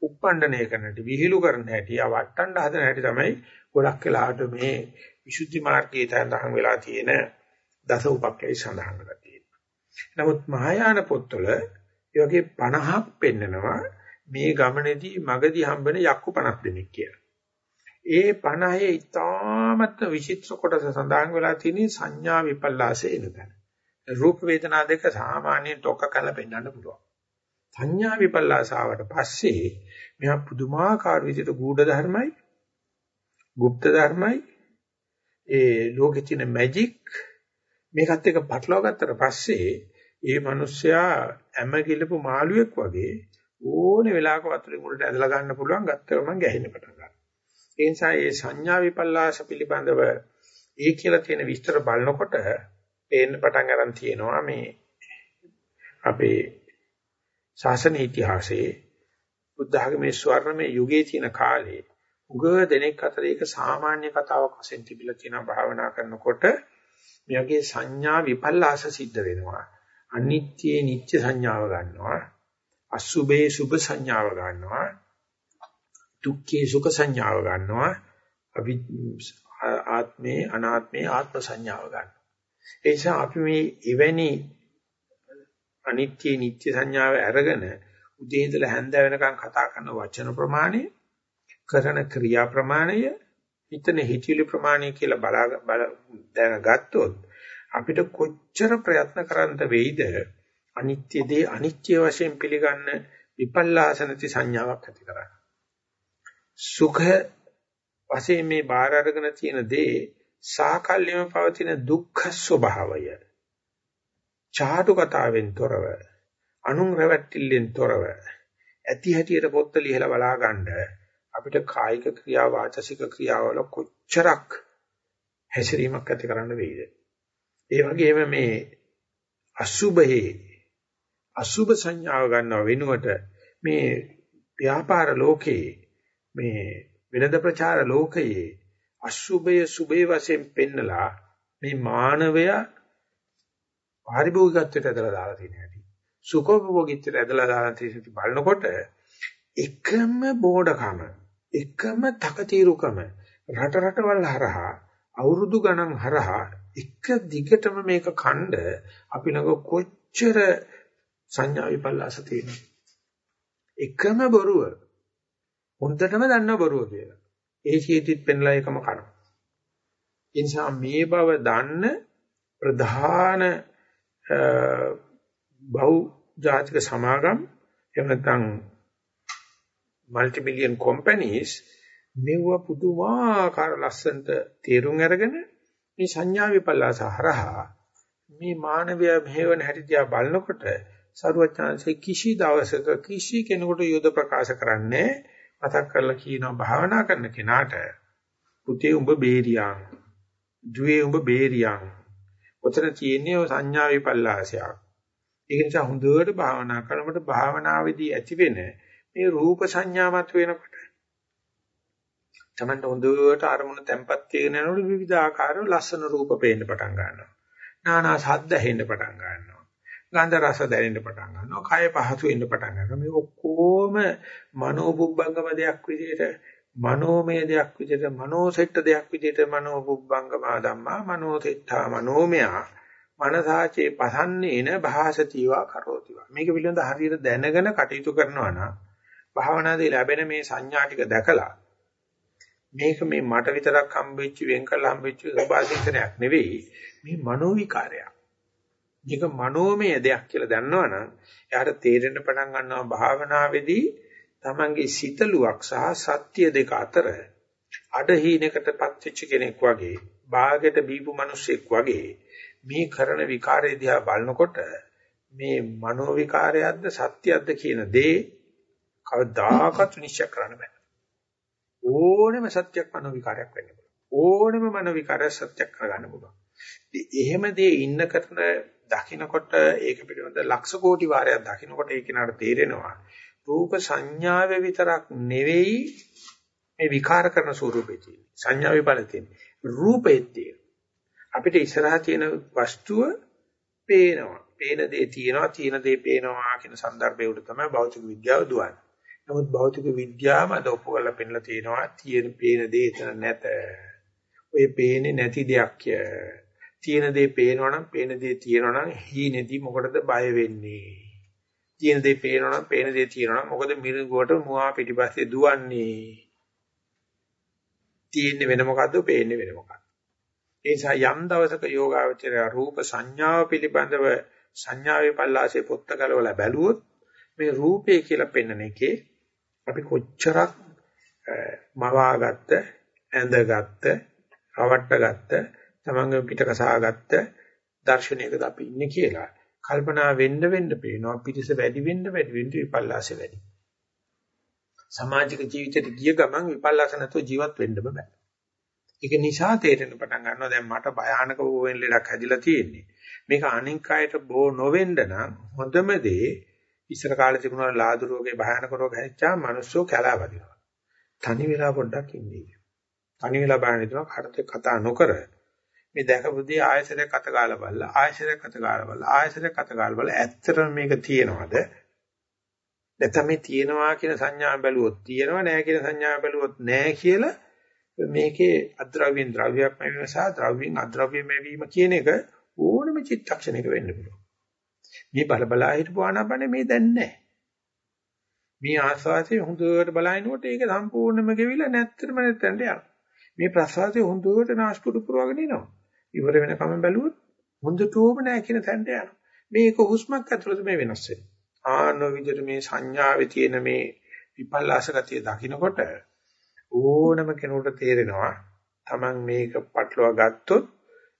උප්පණ්ඩණය කරන හැටි විහිළු කරන හැටි වට්ටන්න හදන හැටි තමයි ගොඩක් වෙලාවට මේ විසුද්ධි මාර්ගයේ තහනම් වෙලා තියෙන දස උපක්ලේශ සඳහන් කරලා තියෙනවා. නමුත් මහායාන පොත්වල ඒ වගේ 50ක් පෙන්නනවා මේ ගමනේදී මගදී හම්බෙන යක්කු 50 දෙනෙක් කියලා. ඒ 50 ඊටාමත් විචිත්‍ර කොටස සඳහන් වෙලා තියෙන සංඥා විපල්ලාසයේ එනතන. රූප වේදනා දෙක සාමාන්‍යයෙන් තොක කල පෙන්වන්න පුළුවන්. සංඥා විපල්ලාසාවට පස්සේ මෙහා පුදුමාකාර විදිහට ගුඪ ධර්මයි, গুপ্ত ධර්මයි, ඒ ලෝකෙ තියෙන මැජික් මේකත් එක්ක පටලවා ගත්තට පස්සේ ඒ මිනිස්සයා ඇම ගිලපු මාළුවෙක් වගේ ඕනේ වෙලාවක වතුරේ මුලට ඇදලා ගන්න පුළුවන් ගත්ත ගමන් ගැහෙන්න පටන් ගන්නවා. ඒ නිසා මේ සංඥා විපල්ලාස පිළිබඳව ඒ කියලා තියෙන විස්තර බලනකොට පේන්න පටන් ගන්න තියෙනවා මේ අපේ ශාසන ඉතිහාසයේ බුද්ධ ධර්මයේ ස්වර්ණමය යුගයේ තියෙන කාලේ උග දෙනෙක් අතර ඒක සාමාන්‍ය කතාවක් වශයෙන් තිබිලා තියෙන භාවනා කරනකොට මේ වගේ සංඥා විපල්ලාස සිද්ධ වෙනවා. අනිත්‍යයේ නිත්‍ය සංඥාව ගන්නවා. අසුභේ සුභ සංඥාව ගන්නවා. දුක්ඛේ සුඛ සංඥාව ගන්නවා. අපි ආත්මේ අනාත්මේ ආත්ම සංඥාව ගන්නවා. ඒ නිසා අපි මේ එවැනි අනිත්‍ය නිත්‍ය සංඥාව අරගෙන උදේ ඉඳලා හැන්ද වෙනකන් කතා කරන වචන ප්‍රමාණය කරන ක්‍රියා ප්‍රමාණය හිතන හිතිලි ප්‍රමාණය කියලා බලා දැනගත්තොත් අපිට කොච්චර ප්‍රයත්න කරන්න වෙයිද අනිත්‍ය දේ අනිත්‍ය වශයෙන් පිළිගන්න විපල්ලාස නැති සංඥාවක් ඇති කරගන්න. සුඛ වශයෙන් මේ බාහිර අරගෙන තියෙන දේ සාකල්යම පවතින දුක්ඛ ස්වභාවය. චාටු කතාවෙන් තොරව, අනුන් රැවටිල්ලෙන් තොරව, ඇති හැටියට පොත්ත ලියලා බලා ගන්න අපිට කායික ක්‍රියා වාචසික ක්‍රියාවල කොච්චරක් හැසිරීමක් ඇති කරන්න වෙයිද? ඒ වගේම මේ අසුභයේ අසුභ සංඥාව ගන්නව වෙනුවට මේ ව්‍යාපාර ලෝකයේ මේ වෙනද ප්‍රචාර ලෝකයේ අසුභය සුභේ වශයෙන් පෙන්නලා මේ මානවයා පාරිභෝගිකත්වයට ඇදලා දාලා තියෙන හැටි. සුඛෝපභෝගීත්වයට ඇදලා දාලා තියෙන බලනකොට එකම බෝඩකම එකම තකතිරුකම රට රටවල් හරහා අවුරුදු ගණන් හරහා එක දිගටම මේක ඛණ්ඩ අපි ළඟ කොච්චර සංඥා විපල්ලාස තියෙනවා එකම බොරුව. හොඳටම දන්නව බොරුව කියලා. ඒ චේතිත් පෙන්ලා එකම කරනවා ඒ නිසා මේ බව දන්න ප්‍රධාන බහු ජාතික සමාගම් එහෙම නැත්නම් මල්ටි බිලියන් කම්පැනිස් මෙව පුදුමාකාර ලස්සනට තේරුම් අරගෙන මේ සංඥා විපල්ලාස හරහා මේ මානවය මෙහෙවන හැටි දිහා බලනකොට සරුවචාන්සේ කිසි දවසක කිසි කෙනෙකුට යොද ප්‍රකාශ කරන්නේ මතක් කරලා කියනවා භාවනා කරන කෙනාට පුතේ උඹ බේරියන් දුවේ උඹ බේරියන් ඔතන තියෙන්නේ සංඥා විපල්ලාසයක් ඒක නිසා හොඳට භාවනා කරනකොට භාවනාවේදී ඇතිවෙන මේ රූප සංඥා මත වෙනකොට තමන්ට හොඳට අරමුණ තැම්පත් වෙගෙන යනකොට විවිධ ආකාරව ලස්සන රූප පේන්න පටන් ගන්නවා. නානා ශබ්ද හෙන්න පටන් ගන්නවා. ගන්ධ රස දැනෙන්න පටන් ගන්නවා. කය පහසු වෙන්න පටන් ගන්නවා. මේ ඔක්කොම මනෝබුබ්බංගම දෙයක් විදිහට මනෝමය දෙයක් විදිහට මනෝසෙට්ට දෙයක් විදිහට මනෝබුබ්බංගමා ධම්මා මනෝසෙට්ඨා මනෝමය මනසාචේ පසන්නේන භාසතිවා කරෝතිවා. මේක පිළිබඳ හරියට දැනගෙන කටයුතු කරනවා නම් භාවනාදී ලැබෙන මේ සංඥා ටික දැකලා මේක මේ මට විතරක් හම්බෙච්ච වෙන් කරලා හම්බෙච්ච සබාසිතනයක් නෙවෙයි මේ මනෝ විකාරයක්. මේක මනෝමය දෙයක් කියලා දන්නවනම් එයාට තේරෙන්න පටන් ගන්නවා භාවනාවේදී තමන්ගේ සිතලුවක් සහ සත්‍ය දෙක අතර අඩහීනකටපත් වෙච්ච කෙනෙක් වගේ, බාගෙට බීපු මිනිසෙක් වගේ මේ කරන විකාරය දිහා බලනකොට මේ මනෝ විකාරයක්ද සත්‍යයක්ද කියන දේ කවදාකවත් නිශ්චය කරන්න බෑ. ඕනෙම සත්‍යයක් මනෝ විකාරයක් වෙන්න පුළුවන්. ඕනෙම මනෝ විකාරයක් සත්‍යයක් කරගන්න පුළුවන්. එහෙම දේ ඉන්න කරන දකින්නකොට ඒක පිළිබඳ ලක්ෂ කෝටි වාරයක් දකින්නකොට ඒ කෙනාට තේරෙනවා රූප සංඥාවේ විතරක් නෙවෙයි මේ විකාර කරන ස්වරූපේ තියෙන්නේ. සංඥාවේ බල තියෙන්නේ. රූපෙත් තියෙනවා. අපිට ඉස්සරහා තියෙන වස්තුව පේනවා. පේන දේ තියෙනවා, තියෙන දේ පේනවා කියන සංදර්භය උඩ තමයි භෞතික විද්‍යාව දුවන්නේ. නමුත් භෞතික විද්‍යාවම අද ඔප්පු කරලා පෙන්නලා තියෙනවා තියෙන පේන දේ එතන නැත. ඔය පේන්නේ නැති දෙයක් තියෙන දේ පේනවනම් පේන දේ තියෙනවනම් හීනේදී මොකටද බය වෙන්නේ? තියෙන දේ පේනවනම් පේන දේ තියෙනවනම් මොකද මිරිඟුවට මුවා පිටිපස්සේ දුවන්නේ? තියෙන්නේ වෙන මොකද්ද පේන්නේ වෙන මොකක්ද? ඒ නිසා යම් දවසක යෝගාවචරය රූප සංඥාව පිළිබඳව සංඥාවේ පල්ලාසේ පොත්ත ගලවලා බැලුවොත් මේ රූපය කියලා පෙන්වන එකේ අපි කොච්චරක් මවාගත්ත ඇඳගත්ත රවට්ටගත්ත තමන්ගේ පිට කසාගත්ත දර්ශනයකද අපි ඉන්නේ කියලා කල්පනා වෙන්න වෙන්න පේනවා පිටිස වැඩි වෙන්න වැඩි වෙන්න විපල්ලාසෙ වැඩි සමාජික ජීවිතයට ගිය ගමන් විපල්ලාස නැතුව ජීවත් වෙන්න බෑ ඒක නිසා තේරෙන පටන් ගන්නවා දැන් මට භයානක වූ ලෙඩක් හැදිලා තියෙන්නේ මේක අනික් අයට බෝ නොවෙන්න නම් හොඳම දේ ඉස්සර කාලේ තිබුණා ලාදු රෝගේ භයානක රෝග හැදිච්චා මිනිස්සු කැලවදිනවා. තනි වෙලා පොඩ්ඩක් ඉන්නේ. තනි වෙලා බලන ඉතන කටට කතා නොකර මේ දැකපුදී ආයසරයක් අත ගාලා බලලා ආයසරයක් අත ගාලා බලලා ආයසරයක් අත ගාලා බලලා ඇත්තටම මේක තියෙනවද? නැත්නම් මේ තියෙනවා කියන සංඥා බැලුවොත් තියෙනවා නෑ කියන සංඥා බැලුවොත් නෑ කියලා මේකේ අද්‍රව්‍යෙන් ද්‍රව්‍යයක් ලැබීම සහ ද්‍රව්‍යෙන් අද්‍රව්‍යම ලැබීම කියන එක ඕනම චිත්තක්ෂණයක වෙන්න පුළුවන්. මේ බල බලා හිටපු ආනාපානෙ මේ දැන් නැහැ. මේ ආස්වාසිය හොඳට බලනකොට ඒක සම්පූර්ණයෙන්ම ගෙවිලා නැත්තරම නැත්තන්ට යනවා. මේ ප්‍රසවාසය හොඳට නාස්පුඩු පුරවගෙන ඉනවා. ඉවර වෙනකම් බැලුවොත් හොඳටම නැහැ කියන තැනට යනවා. මේක හුස්මක් ඇතුළත මේ වෙනස් වෙනවා. ආනෝ විදිහට මේ සංඥාවේ තියෙන මේ විපල්ලාස ගතිය දකින්නකොට ඕනම කෙනෙකුට තේරෙනවා Taman මේක පටලවා ගත්තොත්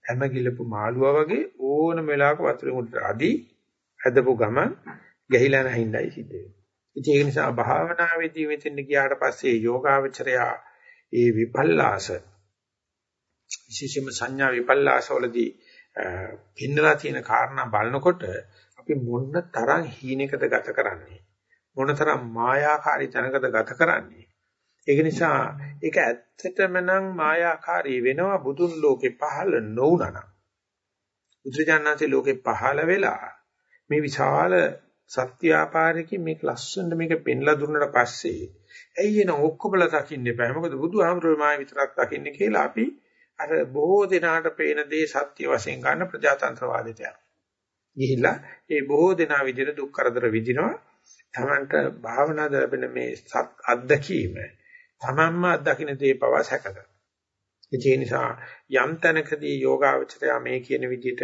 හැම ගිලපු මාළුවා වගේ ඕනම වෙලාවක වතුරෙන් උඩට අදී හැදපු ගමන් ගැහිලා නැහින්දයි සිද්ධ වෙන්නේ. ඒක නිසා භාවනාවේදී මෙතෙන් ගියාට පස්සේ යෝගාවචරයා ඒ විපල්ලාස විශේෂයෙන්ම සංඥා විපල්ලාස වලදී පින්නලා තියෙන කාරණා බලනකොට අපි මොන තරම් හීනෙකද ගත කරන්නේ? මොන තරම් මායාකාරී තැනකද ගත කරන්නේ? ඒක නිසා ඒක ඇත්තටම නම් මායාකාරී වෙනවා බුදුන් ලෝකේ පහළ නොවුනනම් බුදුජානනාථේ ලෝකේ පහළ වෙලා මේ විශාල සත්‍ය ආපාරකින් මේක ලස්සනට මේක පෙන්ලා දුන්නට පස්සේ ඇයි එන ඔක්කොබල දකින්න බෑ. මොකද බුදුහාමුදුරුවෝ මාය විතරක් දකින්නේ කියලා අපි අර බොහෝ දෙනාට පේන දේ සත්‍ය වශයෙන් ගන්න ප්‍රජාතන්ත්‍රවාදයට යනවා. ගිහිල්ලා ඒ බොහෝ දෙනා විදිහට දුක් කරදර විඳිනවා. තමන්ට භාවනාද ලැබෙන මේ සත් අත්දැකීම තමන්ම අත්දකින්න දේ පවා සැකක. ඒ නිසා යම් තැනකදී යෝගාවචරය මේ කියන විදිහට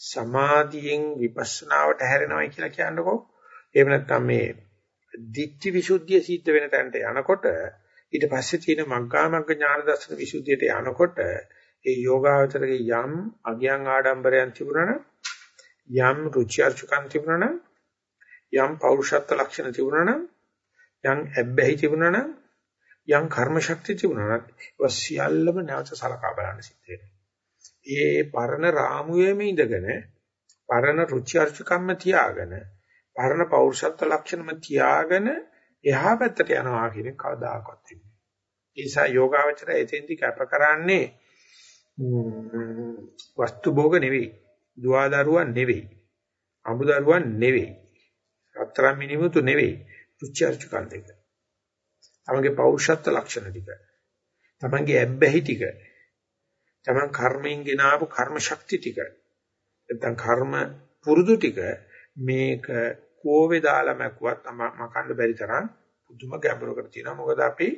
සමාධියෙන් විපස්සනාවට හැරෙනවයි කියලා කියන්නකෝ. එහෙම නැත්නම් මේ දිට්ඨි විසුද්ධිය සිද්ධ වෙන තැනට යනකොට ඊට පස්සේ තියෙන මග්ගා මග්ග ඥාන දර්ශන විසුද්ධියට යනකොට ඒ යෝගාවචරයේ යම් අගයන් ආඩම්බරයන් තිබුණා යම් රුචි අරුචිකම් තිබුණා යම් පෞරුෂත්ව ලක්ෂණ තිබුණා යම් ඇබ්බැහි තිබුණා යම් කර්ම ශක්තිය තිබුණා නම් ඒවා සියල්ලම නැවත සලකා බලන්න සිද්ධ වෙනවා. ඒ පරණ රාමුවේම ඉඳගෙන පරණ රුචි අරුචිකම්ම තියාගෙන පරණ පෞරුෂත්ව ලක්ෂණම තියාගෙන එහා පැත්තට යනවා කියන කවදාකවත් වෙන්නේ. ඒ නිසා යෝගාවචරය එතෙන්දි කැප කරන්නේ වස්තු භෝග නෙවෙයි. දුවදරුවන් නෙවෙයි. අමුදරුවන් නෙවෙයි. රත්තරන් මිනිමුතු නෙවෙයි. රුචි අරුචිකම් දෙක. තමන්ගේ පෞරුෂත්ව ලක්ෂණ ටික. තමන්ගේ ඇබ්බැහි ටික. තමන් කර්මයෙන් ගෙන ආපු කර්ම ශක්ති ටික නැත්නම් කර්ම පුරුදු ටික මේක කෝවේ දාලා මැකුවත් මකන්න බැරි තරම් පුදුම ගැඹුරකට තියෙනවා මොකද අපි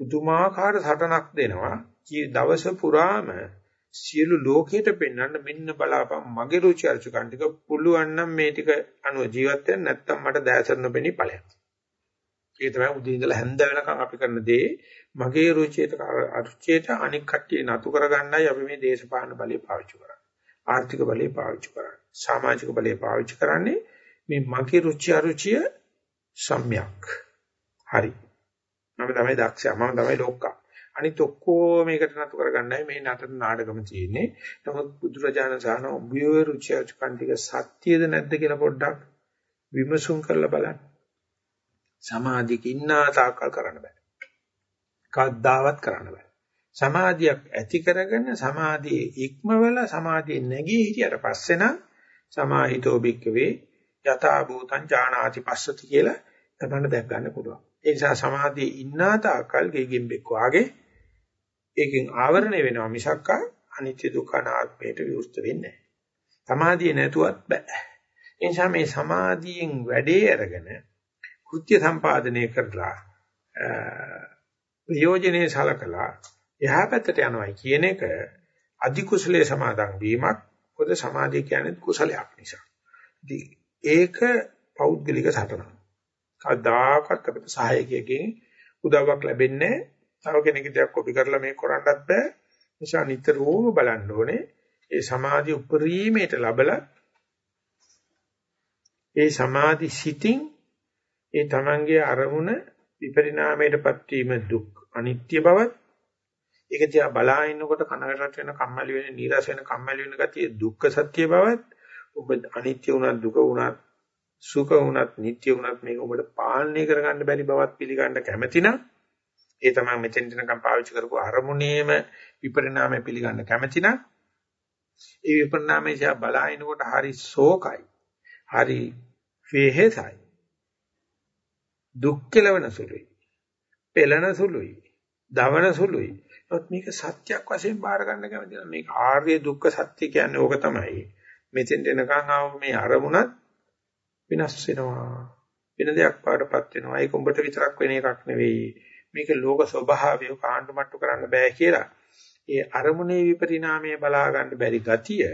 පුදුමාකාර සටනක් දෙනවා කී දවස පුරාම සියලු ලෝකයට පෙන්වන්න මෙන්න බලාපන් මගේ රුචි අරුචිකන් ටික පුළුවන් නම් මේ ටික අනුව ජීවත් වෙන්න නැත්නම් මට දැසර නොබෙනී ඵලයක්. ඒ තමයි උදේ ඉඳලා හැන්ද වෙනකන් අපි කරන දේ මගේ රුචියට අරුචියට අනික් කට්ටිය නතු කරගන්නයි අපි මේ දේශපාලන බලය පාවිච්චි කරන්නේ. ආර්ථික බලය පාවිච්චි කරන්නේ. සමාජික බලය පාවිච්චි කරන්නේ මේ මගේ රුචි අරුචිය සම්‍යක්. හරි. මම තමයි දක්ෂයා. මම තමයි ලෝකා. අනිත් ඔක්කොම මේකට නතු කරගන්නයි මේ නටන නාටකම තියෙන්නේ. නමුත් බුදුරජාණන් සාන ඔබේ රුචි අරුචිකන් ටික සත්‍යද නැද්ද කියලා පොඩ්ඩක් විමසුම් කරලා බලන්න. සමාධියක ඉන්නා තාක්කල් කරන්න බෑ. කද්දාවත් කරන්න බෑ. සමාධියක් ඇති කරගෙන සමාධියේ ඉක්මවල සමාධියේ නැගී හිටියට පස්සේ නම් සමාහිතෝ බික්කවේ යථා භූතං ඥානාති පස්සති කියලා තමයි දැක් ගන්න පුළුවන්. ඒ නිසා සමාධියේ ඉන්නා තාකල් ගෙයිගෙන් බෙක් වාගේ ඒකෙන් ආවරණය වෙනවා මිසක් අනිත්‍ය දුක්ඛ අනාත්මයට විවෘත වෙන්නේ නැහැ. සමාධිය නැතුවත් බෑ. ඒ නිසා මේ සමාධියෙන් වැඩේ අරගෙන කෘත්‍ය සම්පාදනය කරලා ප්‍රයෝජනේ සලකලා එහා පැත්තට යනවායි කියන එක අධි කුසලයේ සමාදන් වීමක් පොද සමාධිය කියන්නේ කුසලයක් නිසා. ඒක පෞද්ගලික සටනක්. කවදාකවත් අපිට සහායකයෙක්ගෙන් උදව්වක් ලැබෙන්නේ තව කෙනෙකුගේ දෙයක් කොපි කරලා මේක කරන්නත් බෑ. නිසා නිතරම බලන්න ඕනේ ඒ සමාධි උපරිමයට ලබලා ඒ සමාධි සිතින් ඒ තමන්ගේ අරමුණ විපරිණාමයටපත් වීම දුක් අනිත්‍ය බවත් ඒක දිහා බලා ඉන්නකොට කනකට වෙන කම්මැලි වෙන නීරස වෙන කම්මැලි වෙන ගතිය දුක්ඛ සත්‍ය බවත් ඔබ අනිත්‍ය වුණත් දුක වුණත් සුඛ වුණත් නිට්ටය වුණත් මේක ඔබට පාලනය කරගන්න බැරි බවත් පිළිගන්න කැමැති නම් ඒ තමයි මෙතෙන් දෙනකම් පාවිච්චි කරපු අරමුණේම විපරිණාමය පිළිගන්න කැමැති නම් ඒ විපරිණාමය දිහා බලා ඉන්නකොට හරි ශෝකයි හරි වේහෙසයි දුක් කෙලවන සුළුයි පෙළන සුළුයි දවන සුළුයි නමුත් මේක සත්‍යයක් වශයෙන් බාර ගන්න කැමති නැහැ. මේක ආර්ය දුක්ඛ සත්‍ය කියන්නේ ඕක තමයි. මෙතෙන් එනකන් ආව මේ අරමුණත් විනාශ වෙනවා. වෙන දෙයක් පාඩපත් වෙනවා. ඒක උඹට විතරක් වෙන එකක් නෙවෙයි. මේක ලෝක ස්වභාවය කාණ්ඩ මට්ටු කරන්න බෑ කියලා. ඒ අරමුණේ විපරිණාමය බලා ගන්න බැරි ගතිය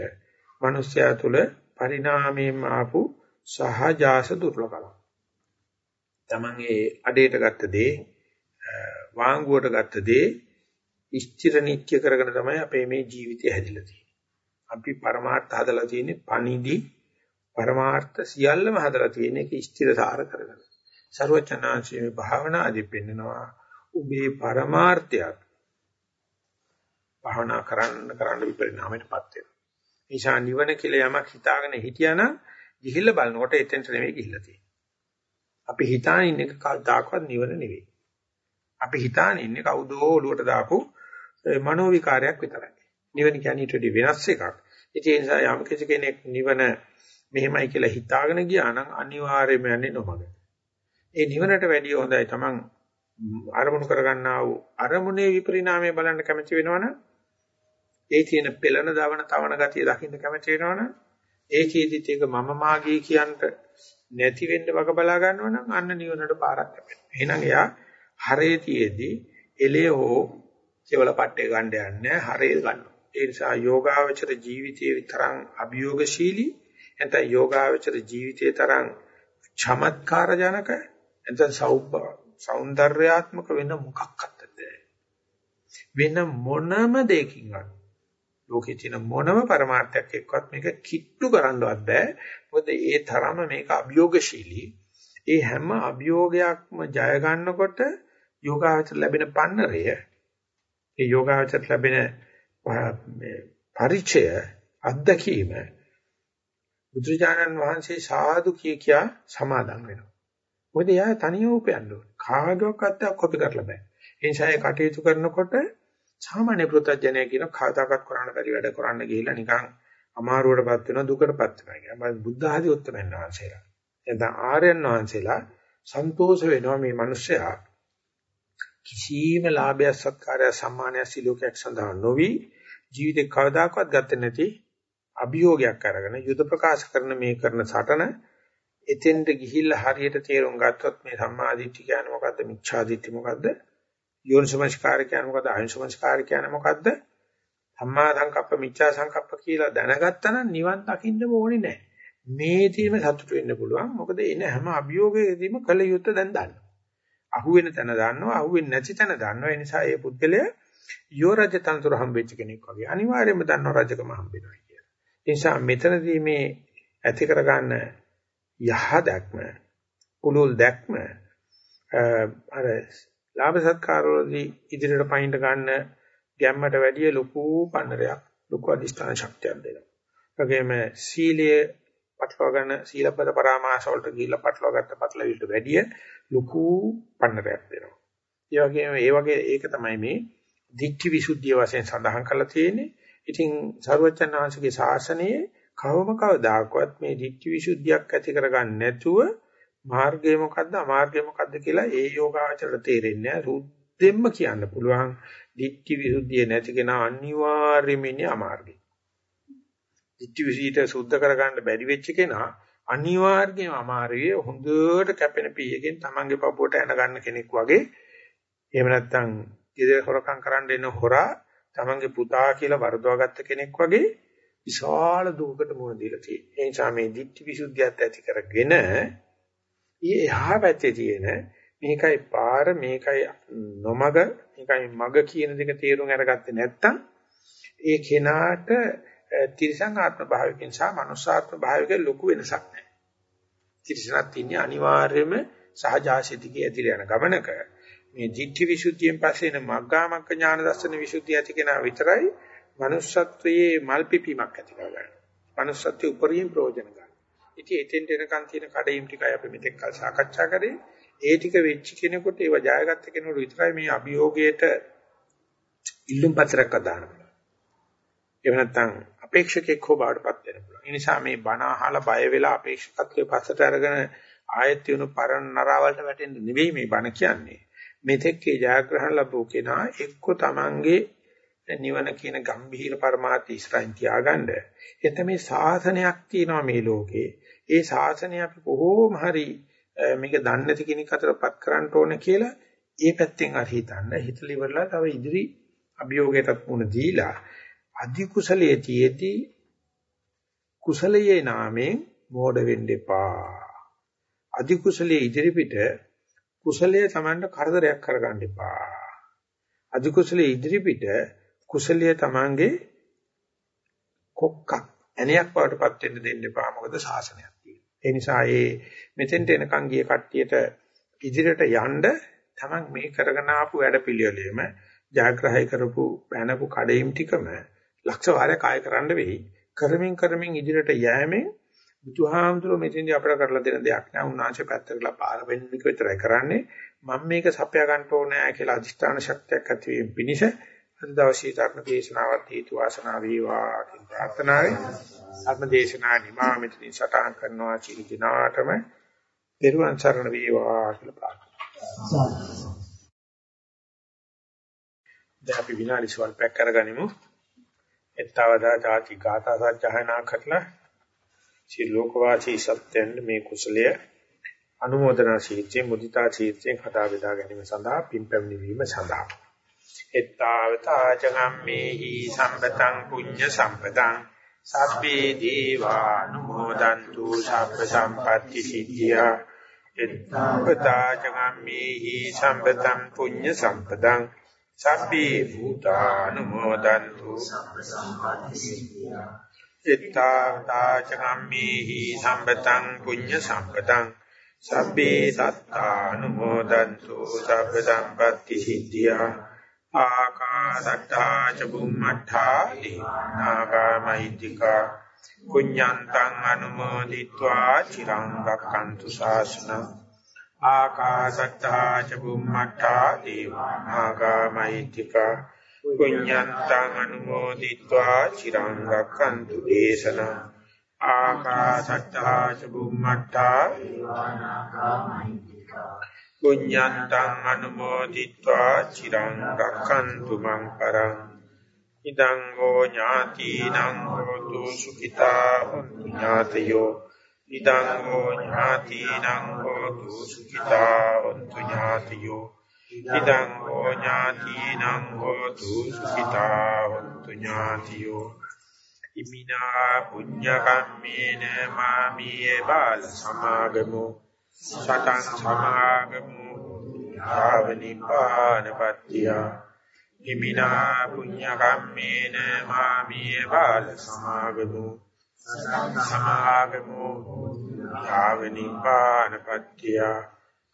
මිනිස්යා තුළ පරිණාමයෙන් ආපු සහජාස දුර්ලභකම. Taman ඒ අඩේට ගත්ත දේ වාංගුවට ගත්ත දේ ස්ථිර නිත්‍ය කරගෙන තමයි අපේ මේ ජීවිතය හැදිලා තියෙන්නේ. අපි පරමාර්ථ හදලා තියෙන්නේ පණිදි පරමාර්ථ සියල්ලම හදලා තියෙන්නේ ඒක ස්ථිරසාර කරගෙන. ਸਰවචනාංශයේ භාවනාදී පෙන්නනවා උඹේ පරමාර්ථයත් භාවනා කරන්න කරන්න විපරිණාමයටපත් වෙනවා. නිසා නිවන කියලා යමක් හිතාගෙන හිටියානම් ගිහිල්ලා බලනකොට එතෙන්ට නෙමෙයි ගිහිල්ලා තියෙන්නේ. අපි හිතාන ඉන්න එක කවදාකවත් නිවන නෙවෙයි. අපි හිතාන ඉන්නේ කවුදෝ ඔලුවට දාපු මනෝ විකාරයක් විතරයි. නිවන කියන්නේ ඊට වඩා වෙනස් එකක්. ඒ නිසා යම් කෙනෙක් නිවන මෙහෙමයි කියලා හිතාගෙන ගියා නම් අනිවාර්යයෙන්ම යන්නේ නොමග. ඒ නිවනට වැඩිය හොඳයි Taman අරමුණු කරගන්නා වූ අරමුණේ විපරිණාමය බලන්න කැමති වෙනවනම් ඒ තියෙන පෙළන දවන තවන ගතිය දකින්න කැමති වෙනවනම් ඒ චේතිත් එක මම මාගේ කියන්ට නැති වෙන්න වග බලා ගන්නවනම් අන්න නිවනට පාරක් ලැබෙනවා. එහෙනම් එයා හරේතියෙදී එලේ හෝ කෙවල පට්ටේ ගන්න යන්නේ හරේ ගන්නවා. ඒ නිසා යෝගාවචර ජීවිතයේ තරම් අභියෝගශීලී නැත්නම් යෝගාවචර ජීවිතයේ තරම් චමත්කාර ජනක නැත්නම් සෞන්දර්යාත්මක වෙන මොකක්වත් නැහැ. වෙන මොනම දෙයකින්වත් ලෝකේ තියෙන මොනම પરමාර්ථයක් එක්කවත් මේක කිට්ටු කරන්නවත් බෑ. මොකද ඒ තරම මේක අභියෝගශීලී. ඒ හැම අභියෝගයක්ම ජය ගන්නකොට යෝගාවචර ලැබෙන පන්නරය ඒ යෝගාවචර ලැබෙන පරිචය අත්දැකීම බුදුජානන් වහන්සේ සාදු කිය කියා සමාදන් වෙනවා. මොකද එයා තනියම උපයන්න ඕනේ. කාගවත් කොපි කරලා බෑ. ඒ නිසා ඒ කටයුතු කරනකොට සාමාන්‍ය පෘථජනය කියන කාදාකත් කරන්න බැරි වැඩ කරන්න ගිහිල්ලා නිකන් අමාරුවටපත් වෙනවා දුකටපත් වෙනවා කියන මම බුද්ධ ආදී උත්තරයන් වහන්සේලා. එතන ආර්යයන් වහන්සේලා සන්තෝෂ වෙනවා මේ මිනිස්සයා කිසියම් ලාභයක් සත්කාරයක් සම්මානයක් සිලෝකයක් සඳහා නොවි ජීවිතේ කවදාකවත් ගත්තේ නැති අභියෝගයක් අරගෙන යුද ප්‍රකාශ කරන මේ කරන සටන එතෙන්ට ගිහිල්ලා හරියට තේරුම් ගත්තොත් මේ සම්මාදිට්ඨිය කියන්නේ මොකද්ද? මිච්ඡාදිට්ඨිය මොකද්ද? යෝනිසමස්කාර කියන්නේ මොකද්ද? අහිංසමස්කාර කියන්නේ මොකද්ද? සම්මා සංකප්ප මිච්ඡා සංකප්ප කියලා දැනගත්තා නම් නිවන් දකින්න ඕනේ නැහැ. මේ තීම සතුට වෙන්න පුළුවන්. මොකද එන හැම අභියෝගයකදීම කල යුත්තේ දැන් දන්නවා. අහුවෙන තැන දන්නවා අහුවෙන්නේ නැති තැන දන්නවා ඒ නිසා ඒ පුද්ගලයා යෝ රජ තනතුර හම්බෙච්ච කෙනෙක් වගේ අනිවාර්යයෙන්ම දන්නවා රජකම හම්බෙනවා කියලා. ඒ නිසා මෙතනදී මේ ඇති කරගන්න යහ දැක්ම, පුලුල් දැක්ම අර ලාභ සත්කාරවලදී ඉදිරියට පයින්ට ගන්න ගැම්මට වැඩිය ලොකු පන්නරයක්, ලොකු අධිෂ්ඨාන ශක්තියක් දෙනවා. වගේම සීලයේ පටලවා ගන්න සීලපද පරාමාස වලට ගිහිල්ලා පටලවා ගත්ත පටලවිල්ට වැඩිය ලොකු පන්නරයක් දෙනවා. ඒ වගේම ඒ වගේ ඒක තමයි මේ දික්ටි විසුද්ධිය වශයෙන් සඳහන් කරලා තියෙන්නේ. ඉතින් සරුවචනාංශගේ ශාසනයේ කවම කවදාකවත් මේ දික්ටි විසුද්ධියක් ඇති කරගන්න නැතුව මාර්ගය මොකද්ද අමාර්ගය මොකද්ද කියලා ඒ යෝගාචරයට තේරෙන්නේ නැහැ. සුද්ධෙම්ම කියන්න පුළුවන් දික්ටි විසුද්ධිය නැති කෙනා අනිවාර්යයෙන්ම ඉන්නේ අමාර්ගය. දික්ටි විසීත සුද්ධ කරගන්න බැරි වෙච්ච කෙනා අනිවාර්යයෙන්ම අමාරුවේ හොඳට කැපෙන පීයකින් තමන්ගේ පපුවට එන ගන්න කෙනෙක් වගේ එහෙම නැත්නම් ගෙදර හොරකම් කරන්න එන හොරා තමන්ගේ පුතා කියලා වරදවාගත්ත කෙනෙක් වගේ විශාල දුකකට මුහුණ දීලා තියෙනවා. ඒ නිසා මේ ditthi visuddhiyat ඇති කරගෙන ඊ එහා පැත්තේ තියෙන මේකයි පාර මේකයි නොමග මේකයි මග කියන දෙක තේරුම් අරගත්තේ නැත්නම් ඒ කෙනාට තිරිසං ආත්ම භාවයෙන් සහ මනුෂ්‍යාත්ම භාවයෙන් ලොකු වෙනසක් නැහැ. තිරිසනත් ඉන්නේ අනිවාර්යයෙන්ම සහජාසිතිකයේ ඇතිල යන ගමනක මේ ධිට්ඨි විසුද්ධියෙන් පස්සේ එන මග්ගාමග්ග ඥාන දර්ශන විසුද්ධිය ඇති කෙනා විතරයි manussත්වයේ මල් පිපීමක් ඇති කරගන්නේ. manussත්වයේ උපරිම ප්‍රයෝජන ගන්න. ඉතින් එතෙන්ට එනකන් තියෙන කඩේම් ටිකයි අපි මෙතෙක් කල් සාකච්ඡා කරේ. ඒ ටික වෙච්ච කෙනෙකුට ඒව ජයගත්ත කෙනෙකුට විතරයි මේ අභියෝගයට ඉල්ලුම් පත්‍රයක් අදාන. එහෙම නැත්නම් අපේක්ෂකෙක් හෝ බාටපත් වෙන්න පුළුවන්. ඒ නිසා මේ බණ අහලා බය වෙලා අපේක්ෂකත්වයේ පස්සට අරගෙන ආයත් වෙන පරණ නරාවලට වැටෙන්න නෙවෙයි මේ බණ කියන්නේ. මෙතෙක්ේ ජයග්‍රහණ ලැබුව කෙනා එක්ක තමන්ගේ නිවන කියන ගම්භීර પરමාර්ථ ඉස්සරහින් තියාගන්න. එතන මේ ශාසනයක් තියෙනවා මේ ලෝකේ. ඒ ශාසනය අපි කොහොම හරි මේක දන්නේ නැති කෙනෙක් අතරපත් කරන්න ඕන කියලා ඒ පැත්තෙන් අර හිතන්න. හිතලි ඉවරලා තව ඉදිරි අභියෝගයටත් මුණ දීලා අධි කුසලයේ තියේදී කුසලයේ නාමයෙන් මෝඩ වෙන්න එපා. අධි කුසලයේ ඉදිරිපිට කුසලයේ Tamanට කරදරයක් කරගන්න එපා. අධි කුසලයේ ඉදිරිපිට කුසලයේ Tamanගේ කොක්ක ඇණයක් වඩටපත් වෙන්න දෙන්න එපා. මොකද ශාසනයක් තියෙනවා. ඒ නිසා මේ මෙතෙන්ට එනකන් ගිය කට්ටියට ඉදිරියට යන්න Taman මේ කරගෙන ආපු වැඩපිළිවෙලෙම ජාග්‍රහය කරපු පැනපු කඩේම් ටිකම ලක්ෂ වාරයක් ආය කරන්න වෙයි. කරමින් කරමින් ඉදිරියට යෑමෙන් බුදුහාමුදුරුවෝ මෙතෙන්දී අපිට කරලා දෙන දෙයක් නෑ. උන්වහන්සේ පැත්තකලා පාර වෙන්න එක විතරයි කරන්නේ. මම මේක සපයා ගන්න ඕනේ කියලා අධිෂ්ඨාන ශක්තියක් ඇති වීම පිණිස අද දවසේ ධර්ම දේශනාවත් හේතු වාසනා වේවා කියන ප්‍රාර්ථනාවෙන් ධර්ම දේශනා නිමා මෙතනින් සටහන් කරනවා චිරි දිනාටම පෙරුවන් සරණ වේවා කියලා ප්‍රාර්ථනා. දැන් අපි විනාඩි ස්වල්පයක් කරගනිමු. එත්තවදා ചാචි ගාථා සත්‍යයනා කරලා සී ලෝකවාසී සත්‍යයන් මේ කුසලය අනුමೋದනා ශීර්ෂයෙන් මුදිතා ශීර්ෂයෙන් හදා බෙදා ගැනීම සඳහා පින්පැමිණි වීම සඳහා. එත්තාවතා චගම්මේහි සම්පතං පුඤ්ඤ සම්පතං. සබ්බේ දීවානුමෝදන්තු සබ්බ සම්පatti සිද්ධියා. එත්තාවතා චගම්මේහි සම්පතං පුඤ්ඤ සම්පතං. සබ්බේ භූතානුමෝදන්තු। සබ්බ සම්පatti සිද්ධා චිත්තාර්ථාචගම්මේහි සම්පතං පුඤ්ඤ සම්පතං සබ්බේ සත්තානුමෝදන්තු සබ්බ සම්පatti සිද්ධා ආකාසට්ටා ච බුම්මඨා දීනාගාමයිතිකා පුඤ්ඤන්තං අනුමෝදිत्वा චිරං රක්칸තු ශාසනං। ආකාසත්තා ච බුම්මත්තා දේවානාගාමයිතික පුඤ්ඤන්තං අනුමෝදිत्वा චිරං රක්ඛන්තු දේශනා ආකාසත්තා ච බුම්මත්තා දේවානාගාමයිතික පුඤ්ඤන්තං අනුමෝදිत्वा චිරං රක්ඛන්තු මං පරං ඉදං ගෝ ඥාතිනං හෝතු සුඛිතා හොන්තු ඥාතයෝ ඉදං ගෝ ඥාතිනං හෝ හෝතු සුඛිතා හොන්තු ඥාතයෝ ඉදං හෝ ඥාතිනං හෝතු සුඛිතා හොන්තු ඥාතයෝ ඉමිනා පුඤ්ඤ කම්මේන මාමී බාල සමාගමෝ සතං සමාගමු ආවනිපානපත්තිය හිමිනා පුඤ්ඤ කම්මේන මාමිය බාල සමාගමු සමාගමෝ යාවනිපානපත්තිය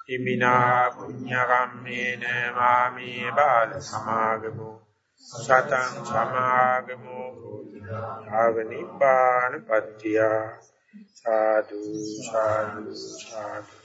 ඉමිනා පුඤ්ඤ කම්මේන මාමේ බාල සමාගමෝ සතං සමාගමෝ යාවනිපානපත්තිය සාදු සාදු සාදු